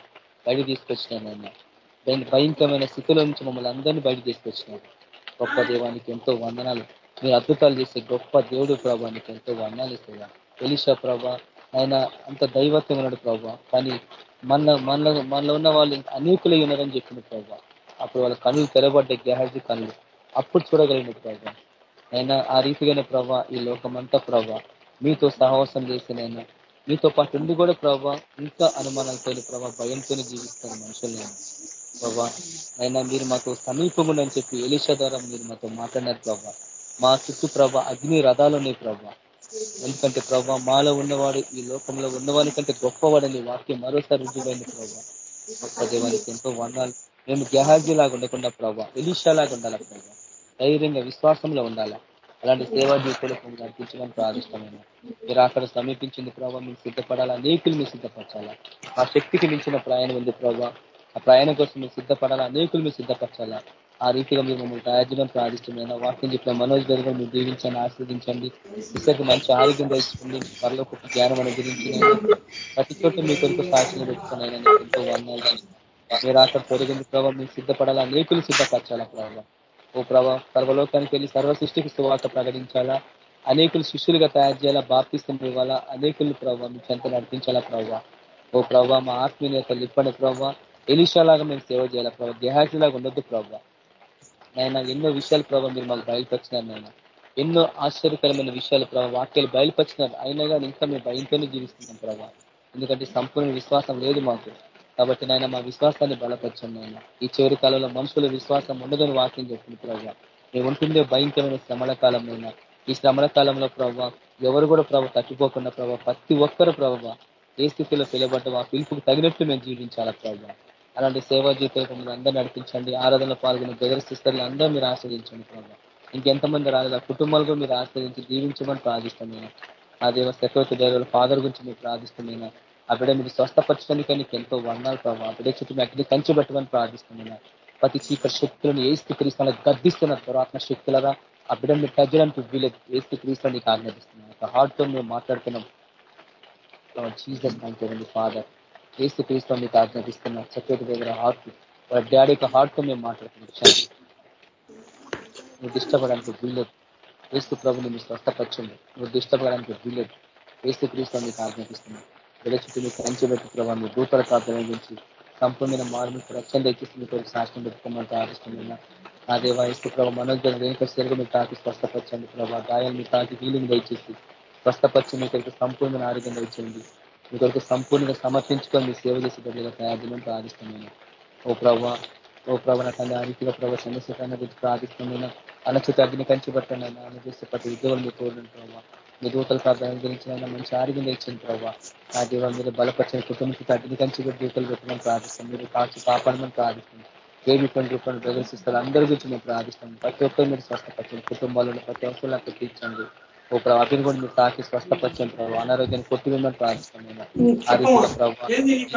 బయట తీసుకొచ్చినాను ఆయన. దాని భయంకరమైన స్థితిలో నుంచి మమ్మల్ని అందరినీ బయట తీసుకొచ్చినారు. గొప్ప దేవానికి ఎంతో వందనాలు. మీరు అద్భుతాలు చేసే గొప్ప దేవుడు ప్రభానికి ఎంతో వందనాలు ఇస్తాయా ఎలిషా ప్రభా ఆయన అంత దైవత్వం ఉన్నాడు ప్రభా. కానీ మన మనలో మనలో ఉన్న వాళ్ళు అనేకులై ఉన్నారని చెప్పింది ప్రభా. అప్పుడు వాళ్ళ కళ్ళు తెరబడ్డ గెహజీ కళ్ళు అప్పుడు చూడగలిగిన ప్రభా. అయినా ఆ రీతిగానే ప్రభా ఈ లోకమంతా ప్రభా మీతో సహవాసం చేసినైనా మీతో పాటు ఉండి కూడా ప్రభా ఇంకా అనుమానాలతో ప్రభా భయంతో జీవిస్తారు మనుషులు ప్రభా అయినా మీరు మాతో సమీపంగా అని చెప్పి ఎలిషా ద్వారా మీరు మాతో మాట్లాడినారు ప్రభా. మా చుట్టూ ప్రభా అగ్ని రథాలు ఉన్నాయి ప్రభా. ఎందుకంటే ప్రభా మాలో ఉన్నవాడు ఈ లోకంలో ఉన్నవాడి కంటే గొప్పవాడని వాక్యం మరోసారి రుజువైంది ప్రభా. గొప్ప దేవానికి ఎంతో వందాలు. మేము గెహాజీ లాగా ఉండకుండా ప్రభా ఎలిషా లాగా ఉండాలా ప్రభా? ధైర్యంగా విశ్వాసంలో ఉండాలా? అలాంటి సేవా జీవితాలకు నడిపించడం ప్రాదిష్టమైన. మీరు అక్కడ సమీపించింది ప్రభావ మీరు సిద్ధపడాలా? అనేకులు మీరు సిద్ధపరచాలా? ఆ శక్తికి మించిన ప్రయాణం ఉంది ప్రభావ ఆ ప్రయాణం కోసం మీరు సిద్ధపడాలా? అనేకులు మీరు సిద్ధపరచాలా? ఆ రీతిగా మీరు మమ్మల్ని తయారు చేయడం వాక్యం చెప్పిన మనోజ్ గారు మీరు దీవించండి ఆస్వాదించండి ఇసరికి మంచి ఆరోగ్యం తెచ్చుకోండి త్వరలో ఒక జ్ఞానం అనుగ్రహించిన ప్రతి చోట మీ కొరకు సాక్షులు పెట్టుకున్నాయని ఎంతో వర్ణాలు మీరు అక్కడ తొలగింది ప్రభావ మీరు సిద్ధపడాలా? అనేకులు సిద్ధపరచాలా ప్రభావ ఓ ప్రభావ సర్వలోకానికి వెళ్ళి సర్వ సృష్టికి సువార్త ప్రకటించాలా? అనేకులు శిష్యులుగా తయారు చేయాలా? బాప్తిస్తం ఇవ్వాలా? అనేకులు ప్రభావ మీ చెంత నడిపించాలా ప్రభావ ఓ ప్రభావ మా ఆత్మీయత లిప్పని ప్రభావ ఎలిషాలాగా మేము సేవ చేయాలా ప్రభావ గెహాజీలాగా ఉండొద్దు ప్రభావ నాయన ఎన్నో విషయాలు ప్రభావ మీరు మాకు బయలుపరిచినారు నాయన. ఎన్నో ఆశ్చర్యకరమైన విషయాలు ప్రభావ వాక్యాలు బయలుపరిచినారు. అయినా కానీ ఇంకా మేము భయంతోనే జీవిస్తున్నాం ప్రభావ ఎందుకంటే సంపూర్ణ విశ్వాసం లేదు మాకు. కాబట్టి నాయన మా విశ్వాసాన్ని బలపరచండి నాయన. ఈ చివరి కాలంలో మనుషుల విశ్వాసం ఉండదని వాక్యం చెప్తుంది ప్రభావ మేము ఉంటుందే భయంకరమైన శ్రమల కాలంలో ఈ శ్రమల కాలంలో ప్రభావ ఎవరు కూడా ప్రభావ తట్టుకోకుండా ప్రభావ ప్రతి ఒక్కరు ప్రభావ ఏ స్థితిలో పిలబడ్డ ఆ పిలుపుకు తగినట్లు మేము జీవించాలా ప్రభావ అలాంటి సేవా జీవితాలకు మీరు అందరూ నడిపించండి. ఆరాధనలో పాల్గొన్న బ్రదర్ సిస్టర్లు అందరూ మీరు ఆశ్రయించండి ప్రభావ ఇంకెంతమంది రాలేదు. ఆ కుటుంబాలు కూడా మీరు ఆశ్రయించి జీవించమని ప్రార్థిస్తాను ఆ దేవ సెక్రటరీ డైవర్ ఫాదర్ గురించి మీరు ప్రార్థిస్తున్నాను ఆ బిడ్డ మీరు స్వస్థపరచడానికి నీకు ఎంతో వర్ణాలు ప్రభావ ఆ బిడ్డ చుట్టూ మీ అగ్ని కంచి పెట్టమని ప్రార్థిస్తున్నాను. ప్రతి చీకటి శక్తులను ఏ స్థితి గద్దిస్తున్నారు పురాత్మ శక్తులగా ఆ బిడ్డను మీరు తగ్గడానికి వీలేదు ఏ స్థితి నీకు ఆజ్ఞాపిస్తున్నాను. ఒక హార్ట్ మేము మాట్లాడుతున్నాం. Jesus thank father. Yesu Kristu మీకు ఆజ్ఞాపిస్తున్నా సెక్రటరీ దగ్గర హార్ట్ వాళ్ళ డాడీ యొక్క హార్ట్తో మేము మాట్లాడుతున్నాం. నువ్వు ఇష్టపడడానికి వీలేదు ఏసు ప్రభుని మీరు స్వస్థపరచండి. నువ్వు ఇష్టపడడానికి వీలేదు ఏసు క్రీస్తు మీకు ఆజ్ఞాపిస్తున్నాం బిడ్డ చుట్టూ కంచి పెట్టి ప్రభావ మీ దూతల ప్రార్థన గురించి సంపూర్ణ మార్మిక రక్షణ తెచ్చిస్తుంది కొరకు సాక్ష్యం పెట్టుకోమంటే ప్రార్థిస్తున్నా ఆ దేవా ప్రభావ మనోజ్ఞ రేణుక శరీరం మీరు తాకి స్వస్థపరచండి ప్రభావ గాయాలు మీ తాకి హీలింగ్ దయచేసి స్వస్థపరిచి మీ కొరకు సంపూర్ణ ఆరోగ్యం దయచేయండి. మీ కొరకు సంపూర్ణంగా సమర్పించుకొని మీ సేవ చేసే బిడ్డగా తయారు ప్రార్థిస్తున్నాను. ఓ ప్రభా ఓ ప్రభా నా తల్లి ఆ ప్రభావ సమస్య కన్నా గురించి ప్రార్థిస్తున్నాను. అనుచిత అగ్ని కంచి పట్టండి. ఆయన చేసే ప్రతి ఉద్యోగులు మీ తోడండి ప్రభావ మీ దూతల ప్రార్థన గురించి మంచి ఆరోగ్యం తెచ్చింది ప్రభావ నా దేవ మీరు బలపరిచిన కుటుంబం అగ్ని కంచి దూతలు పెట్టమని ప్రార్థిస్తాం మీరు కాచి కాపాడమని ప్రార్థిస్తాం ఏమి కొన్ని రూపాయలు ప్రదర్శిస్తారు అందరి గురించి మేము ప్రార్థిస్తాం ప్రతి ఒక్కరు మీరు స్వస్థపరచండి. కుటుంబాలను ప్రతి ఒక్కరు అక్కడ తీర్చండి ఓ ప్రభావం కూడా మీరు తాకి స్వస్థపరచండి ప్రభావ అనారోగ్యాన్ని కొట్టివేమని ప్రార్థిస్తాం మేము. ఆ రీతిగా ప్రభావ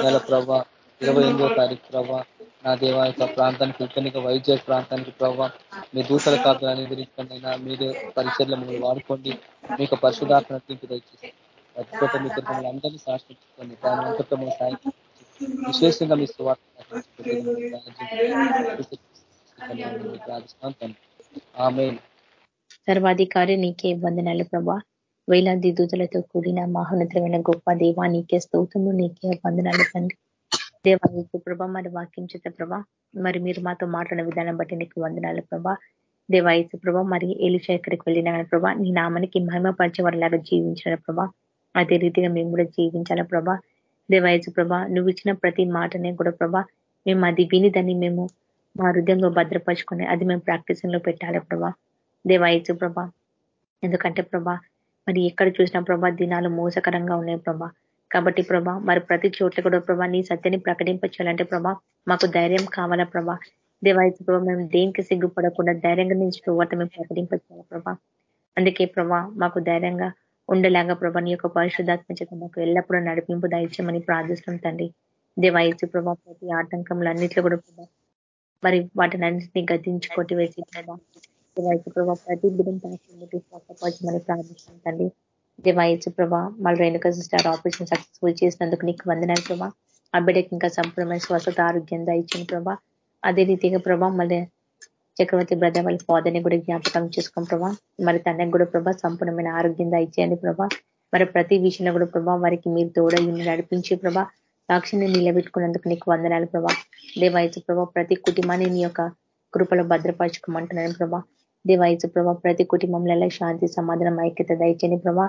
నెల ప్రభావ ఇరవై ఎనిమిదో తారీఖు ప్రభావ నా దేవ యొక్క ప్రాంతానికి ఇక్కడికి వైద్య ప్రాంతానికి ప్రభావ మీ దూతల కాదు అనుగ్రహించండి అయినా మీరు పరిచయలు మిమ్మల్ని వాడుకోండి మీకు పరిశుధాత్మ తీర్పు దయచేసి. ప్రతి మీ కుటుంబంలో అందరినీ సాక్షించుకోండి. దాని అంతటా మీ సాయం విశేషంగా మీ స్వార్థ ఆమె సర్వాధికారి నీకే వందనాలు ప్రభా. వేలాది దూతలతో కూడిన మహోన్నతమైన గొప్ప దేవా నీకే స్తోత్రము నీకే వందనాలు తండ్రి. దేవానికి ప్రభా మరి వాక్యం చేత ప్రభా మరి మీరు మాతో మాట్లాడిన విధానం బట్టి నీకు వందనాలు ప్రభా. దేవాయసు ప్రభా మరి ఎలిషా ఎక్కడికి వెళ్ళిన ప్రభా నీ నామానికి మహిమ పరిచే జీవించిన ప్రభా. అదే రీతిగా మేము కూడా జీవించాల ప్రభా. దేవాయసు ప్రభా నువ్వు ఇచ్చిన ప్రతి మాటనే కూడా ప్రభా మేము అది విని దాన్ని మేము మా హృదయంలో భద్రపరుచుకొని అది మేము ప్రాక్టీస్లో పెట్టాలి ప్రభా. దేవాయసు ప్రభా ఎందుకంటే ప్రభా మరి ఎక్కడ చూసిన ప్రభా దినాలు మోసకరంగా ఉన్నాయి ప్రభా. కాబట్టి ప్రభా మరి ప్రతి చోట్ల కూడా ప్రభా నీ సత్యాన్ని ప్రకటించాలంటే ప్రభా మాకు ధైర్యం కావాలా ప్రభా? దేవాయత్ ప్రభా మేము దేనికి సిగ్గుపడకుండా ధైర్యంగా నుంచి ప్రభావ మేము ప్రకటించాలా ప్రభా? అందుకే ప్రభా మాకు ధైర్యంగా ఉండలేగా ప్రభా నీ యొక్క పరిశుద్ధాత్మ చేత మాకు ఎల్లప్పుడూ నడిపింపు దాయిచ్చమని ప్రార్థిస్తాం తండ్రి. దేవాయసు ప్రభా ప్రతి ఆటంకంలో అన్నింటిలో కూడా ప్రభా మరి వాటిని అన్నింటినీ గద్దించి కొట్టివేసి ప్రభా దేవాయసు ప్రభా ప్రతి బిడ్డను స్వస్థపరచమని ప్రార్థిస్తాం తండ్రి. దేవాయచు ప్రభా మళ్ళీ రేణుక సిస్టర్ ఆపరేషన్ సక్సెస్ఫుల్ చేసినందుకు నీకు వందనాలు ప్రభా. ఆ బిడ్డకి ఇంకా సంపూర్ణమైన స్వస్థత ఆరోగ్యం దాయించిన ప్రభా. అదే రీతిగా ప్రభా మళ్ళీ చక్రవర్తి బ్రదర్ వాళ్ళ ఫాదర్ని కూడా జ్ఞాపకం చేసుకోం ప్రభా మరి తండ్రికి కూడా ప్రభా సంపూర్ణమైన ఆరోగ్యం ఇచ్చేయండి ప్రభా. మరి ప్రతి విషయంలో కూడా ప్రభా వారికి మీరు తోడ నడిపించి ప్రభా సాక్షిని నిలబెట్టుకున్నందుకు నీకు వందనాలు ప్రభా. దేవాయచు ప్రభా ప్రతి కుటుంబాన్ని నీ యొక్క కృపలో భద్రపరచుకోమంటున్నాను ప్రభా. దేవాయచు ప్రభా ప్రతి కుటుంబంలో శాంతి సమాధానం ఐక్యత దయచేని ప్రభా.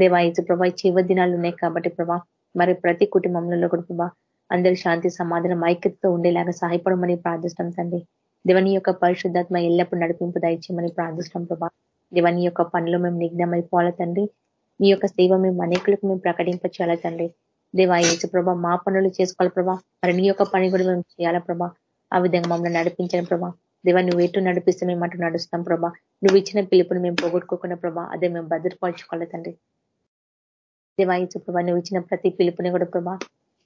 దేవాయచు ప్రభా చివరి దినాలు ఉన్నాయి కాబట్టి ప్రభా మరి ప్రతి కుటుంబంలో కూడా ప్రభా అందరి శాంతి సమాధానం ఐక్యతతో ఉండేలాగా సహాయపడమని ప్రార్థిస్తాం తండ్రి. దేవని యొక్క పరిశుద్ధాత్మ ఎల్లప్పుడు నడిపింపు దయచేయమని ప్రార్థిస్తాం ప్రభా. దేవని యొక్క పనులు మేము నిఘ్నమైపోవాలి తండ్రి. మీ యొక్క సేవ మేము అనేకులకు మేము ప్రకటించాలా తండ్రి. దేవా యేసు ప్రభా మా పనులు చేసుకోవాలి ప్రభా. మరి నీ యొక్క పని కూడా మేము చేయాలా ప్రభా? ఆ విధంగా మమ్మల్ని నడిపించిన ప్రభా. దేవా నువ్వు ఎటు నడిపిస్తే మేము అటు నడుస్తాం ప్రభా. నువ్వు ఇచ్చిన పిలుపుని మేము పోగొట్టుకోకుండా ప్రభా అదే మేము భద్రపరచుకోవాలి తండ్రి. దేవాయించు ప్రభా నువ్వు ఇచ్చిన ప్రతి పిలుపుని కూడా ప్రభా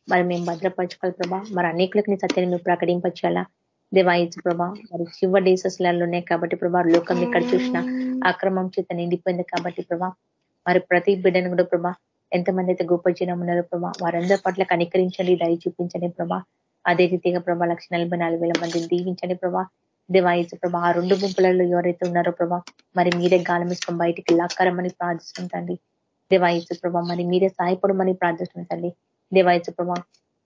మరి మేము భద్రపరచుకోవాలి ప్రభా. మరి అనేకులకు నీ సత్యాన్ని మేము ప్రకటించాలా దేవాయించు ప్రభా మరి శివ ఉన్నాయి కాబట్టి ప్రభా లోకం ఇక్కడ చూసిన అక్రమం చేత నిండిపోయింది కాబట్టి ప్రభా. మరి ప్రతి బిడ్డను కూడా ప్రభా ఎంతమంది అయితే గొప్ప జనం ఉన్నారో ప్రభా వారందరి పట్ల కనికరించండి దయ చూపించండి ప్రభా. అదే రీతిగా ప్రభా లక్ష మందిని దీవించండి ప్రభా. దేవాయసు ప్రభా ఆ రెండు గుంపులలో ఎవరైతే ఉన్నారో ప్రభా మరి మీరే గాలమిష్టం బయటికి లాక్కరమని ప్రార్థిస్తుంటండి దేవాయచు ప్రభా మరి మీరే సహాయపడమని ప్రార్థిస్తుంటండి దేవాయచు ప్రభా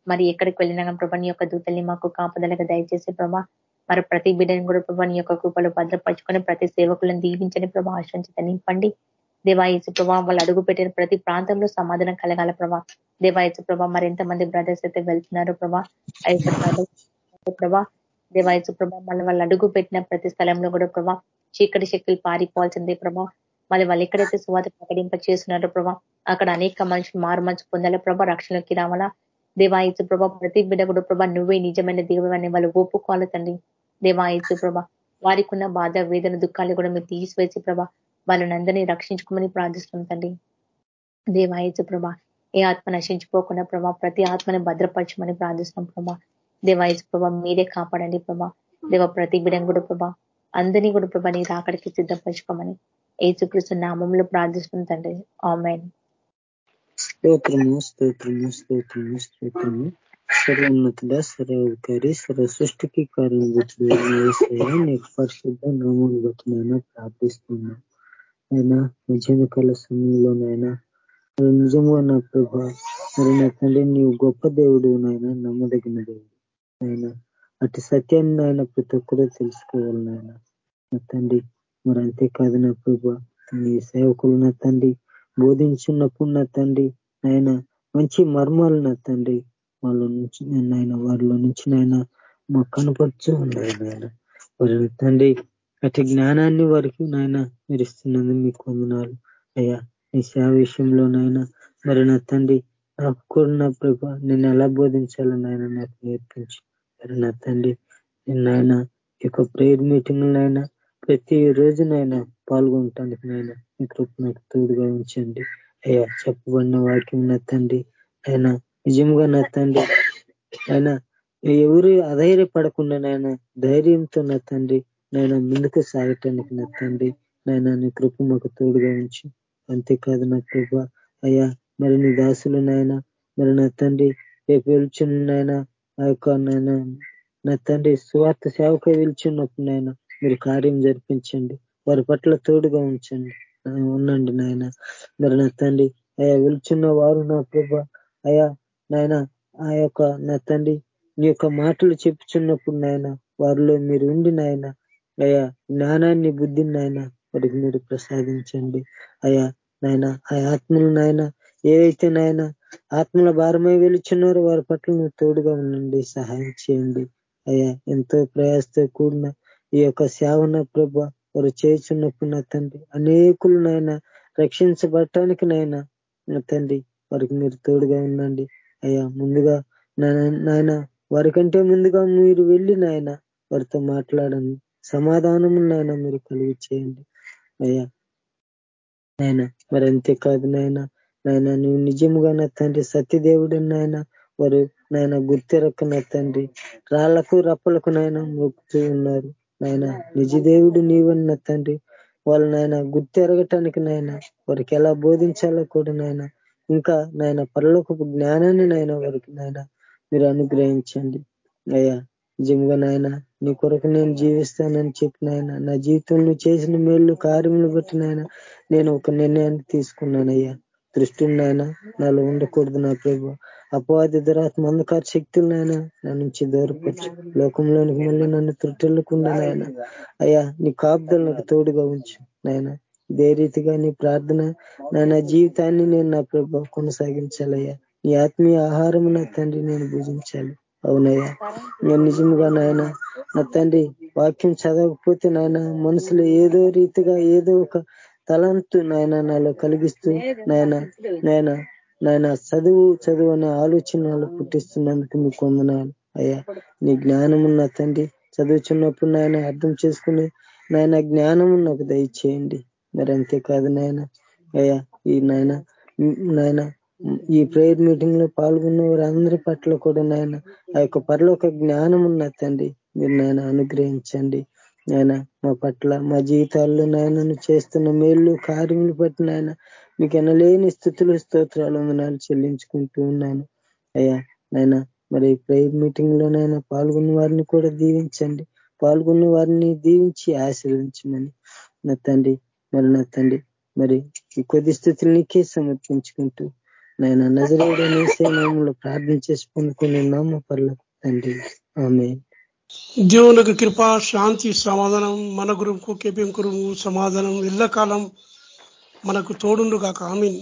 మరి ఎక్కడికి వెళ్ళినా ప్రభా నీ యొక్క దూతల్ని మాకు కాపుదలగా దయచేసి ప్రభా మరి ప్రతి బిడ్డని కూడా ప్రభా నీ యొక్క కృపలు భద్రపరచుకొని ప్రతి సేవకులను దీవించని ప్రభా ఆశ్రయించి నింపండి. దేవాయసు ప్రభా వాళ్ళు అడుగు పెట్టిన ప్రతి ప్రాంతంలో సమాధానం కలగాల ప్రభా. దేవాయసు ప్రభా మరి ఎంతమంది బ్రదర్స్ అయితే వెళ్తున్నారు ప్రభా ప్రభా దేవాయసు ప్రభా మళ్ళీ వాళ్ళు అడుగు పెట్టిన ప్రతి స్థలంలో కూడా ప్రభా చీకటి శక్తులు పారిపోవాల్సిందే ప్రభా. మరి వాళ్ళు ఎక్కడైతే సువాత ప్రకటింప చేస్తున్నారో ప్రభా అక్కడ అనేక మనుషులు మారు మంచి పొందాలి. ప్రభా రక్షణలోకి రావాలా? దేవాయసు ప్రభా ప్రతి బిడ్డ కూడా ప్రభా నువ్వే నిజమైన దేవుడని వాళ్ళు ఒప్పుకోవాలి తండ్రి. దేవాయసు ప్రభా వారికి ఉన్న బాధ వేదన దుఃఖాలు కూడా మీరు తీసివేసి ప్రభా వాళ్ళని అందరినీ రక్షించుకోమని ప్రార్థిస్తున్నాం తండ్రి. దేవాయసు ప్రభా ఏ ఆత్మ నశించిపోకుండా ప్రభా ప్రతి ఆత్మని భద్రపరచమని ప్రార్థిస్తున్నాం ప్రభా. దేవాయసు ప్రభా మీరే కాపాడండి ప్రభా. దేవ ప్రతి బిడం కూడా ప్రభా అందరినీ కూడా ప్రభా నీ రాకడికి సిద్ధపరచుకోమని ఏసుకృష్ణ నామంలో ప్రార్థిస్తుంది తండ్రి. ఆమెన్. స్తోత్రము స్తోత్రము స్తోత్రము స్తోత్రము. సర్వోన్నతుడ సర్వాధికారి సర్వ సృష్టికి కారణం నీకు పరిశుద్ధ నామం బతునైనా ప్రార్థిస్తున్నా. అయినా నిజానికాల సమయంలోనైనా నిజంగా నా ప్రభా మరి నా తండ్రి నీవు గొప్ప దేవుడు నాయన నమ్మదగిన దేవుడు. ఆయన అటు సత్యాన్ని ఆయన ప్రతి ఒక్కరూ తెలుసుకోవాలి నాయన. నా తండ్రి మరి అంతేకాదు నా ప్రభు నీ సేవకులు నా తండ్రి బోధించున్నప్పుడు నా తండ్రి నాయన మంచి మర్మాలు నా తండ్రి వాళ్ళ నుంచి నాయన వారిలో నుంచి నాయన మాకు కనపడుచు ఉన్నాయి నాయన. వారి తండ్రి అటు జ్ఞానాన్ని వారికి నాయన మీరు ఇస్తున్నందుకు మీకు వందనాలు. అయ్యా నీ సేవ విషయంలో నాయన మరి నా తండ్రి నాకు కూడా నా ప్రభు నేను ఎలా బోధించాలో నాయన నాకు నేర్పించి. మరి నా తండ్రి నాయన యొక్క ప్రేయర్ మీటింగ్ ప్రతి రోజు నాయన పాల్గొనటానికి నాయన. మీ కృప నాకు తోడుగా ఉంచండి. అయ్యా చెప్పబడిన వాక్యం నా తండ్రి. ఆయన నిజంగా నా తండ్రి. ఆయన ఎవరు అధైర్యపడకుండా నాయన ధైర్యంతో నా తండ్రి. నాయన ముందుకు సాగటానికి నా తండ్రి. నాయన నీ కృప మాకు తోడుగా ఉంచి. అంతేకాదు నా కృప అయ్యా మరి నీ దాసులు నాయన మరి నా తండ్రి. రేపు వెళ్చున్న నాయన ఆ యొక్క నాయన నా తండ్రి స్వార్థ సేవక వెళ్చున్నప్పుడు నాయన మీరు కార్యం జరిపించండి. వారి పట్ల తోడుగా ఉంచండి. ఉండండి నాయన. మరి నా తండ్రి అయా వెళ్చున్న వారు నా ప్రభ. అయా నాయన ఆ యొక్క నా తండ్రి నీ యొక్క మాటలు చెప్పుచున్నప్పుడు నాయన వారిలో మీరు ఉండి నాయన అయా జ్ఞానాన్ని బుద్ధిని నాయన వారికి మీరు ప్రసాదించండి. అయా నాయన ఆ ఆత్మలు నాయన ఏవైతే నాయన ఆత్మల భారమై వెలుచున్నారో వారి పట్ల నువ్వు తోడుగా ఉండండి సహాయం చేయండి. అయ్యా ఎంతో ప్రయాసతో కూడిన ఈ యొక్క సేవన ప్రభ వారు చేస్తున్నప్పుడు నా తండ్రి అనేకులు నాయన రక్షించబడటానికి నాయన నా తండ్రి వారికి మీరు తోడుగా ఉండండి. అయ్యా ముందుగా నాయన వారికంటే ముందుగా మీరు వెళ్ళి నాయన వారితో మాట్లాడండి. సమాధానము నాయన మీరు కలిగి చేయండి. అయ్యా నాయన మరి అంతేకాదు నాయన నాయన నువ్వు నిజముగా నా తండ్రి సత్యదేవుడు నాయన వారు నాయన గుర్తెరక్క నా తండ్రి రాళ్ళకు రప్పలకు నాయన మొక్కుతూ ఉన్నారు. నాయన నిజదేవుడు నీవన్న తండ్రి. వాళ్ళు నాయన గుర్తెరగటానికి నాయన వారికి ఎలా బోధించాలో కూడా నాయన. ఇంకా నాయన పరలోకపు జ్ఞానాన్ని నాయన వారికి నాయన మీరు అనుగ్రహించండి. అయ్యా నిజంగా నాయన నీ కొరకు నేను జీవిస్తానని చెప్పిన ఆయన నా జీవితంలో చేసిన మేళ్ళు కార్యములు బట్టి నాయన నేను ఒక నిర్ణయాన్ని తీసుకున్నానయ్యా. దృష్టిని నాయన నాలో ఉండకూడదు నా ప్రభు. అపవాది దురాత్మ అంధకార శక్తులు నాయన నా నుంచి దూరపరచు లోకంలోనికి మళ్ళీ నన్ను త్రుట్టెళ్ళకుండా నాయన. అయ్యా నీ కాపుదలు నాకు తోడుగా ఉంచు నాయన. ఇదే రీతిగా నీ ప్రార్థన నా జీవితాన్ని నేను నా ప్రభు కొనసాగించాలయ్యా. నీ ఆత్మీయ ఆహారం నా తండ్రి నేను భుజించాలి. అవునయ్యా. నేను నిజంగా నాయన నా తండ్రి వాక్యం చదవకపోతే నాయన మనసులో ఏదో రీతిగా ఏదో ఒక తలంతు నాయన నాలో కలిగిస్తూ నాయన నాయన నాయన చదువు చదువు అనే ఆలోచనలు పుట్టిస్తున్నందుకు మీకు వందనాలు. అయ్యా నీ జ్ఞానం ఉన్న తండ్రి చదువుచున్నప్పుడు నాయన అర్థం చేసుకుని నాయన జ్ఞానం నాకు దయచేయండి మరి అంతేకాదు నాయన అయ్యా ఈ నాయన నాయన ఈ ప్రేయర్ మీటింగ్లో పాల్గొన్న వారందరి పట్ల కూడా నాయన ఆ యొక్క పరలోక జ్ఞానం ఉన్న తండ్రి మీరు నాయన అనుగ్రహించండి. నాయన మా పట్ల మా జీవితాల్లో నాయనను చేస్తున్న మేళ్ళు కార్యములు బట్టి నాయన మీకు ఎనలేని స్థుతులు స్తోత్రాలు వందనాలు చెల్లించుకుంటూ ఉన్నాను. అయ్యా నాయన మరి ప్రేయర్ మీటింగ్లో పాల్గొన్న వారిని కూడా దీవించండి. పాల్గొన్న వారిని దీవించి ఆశీర్వించమని నా తండ్రి మరి నా తండ్రి మరి ఈ కొద్ది స్థితులు నీకే సమర్పించుకుంటూ నాయన నజరేడు ప్రార్థన చేసి పొందుకునే నామ పర్ల తండ్రి. ఆమె దేవునికి కృప శాంతి సమాధానం మన గురువుకు కేపీఎం సమాధానం ఎల్లకాలం మనకు తోడుండుగాక. ఆమెన్.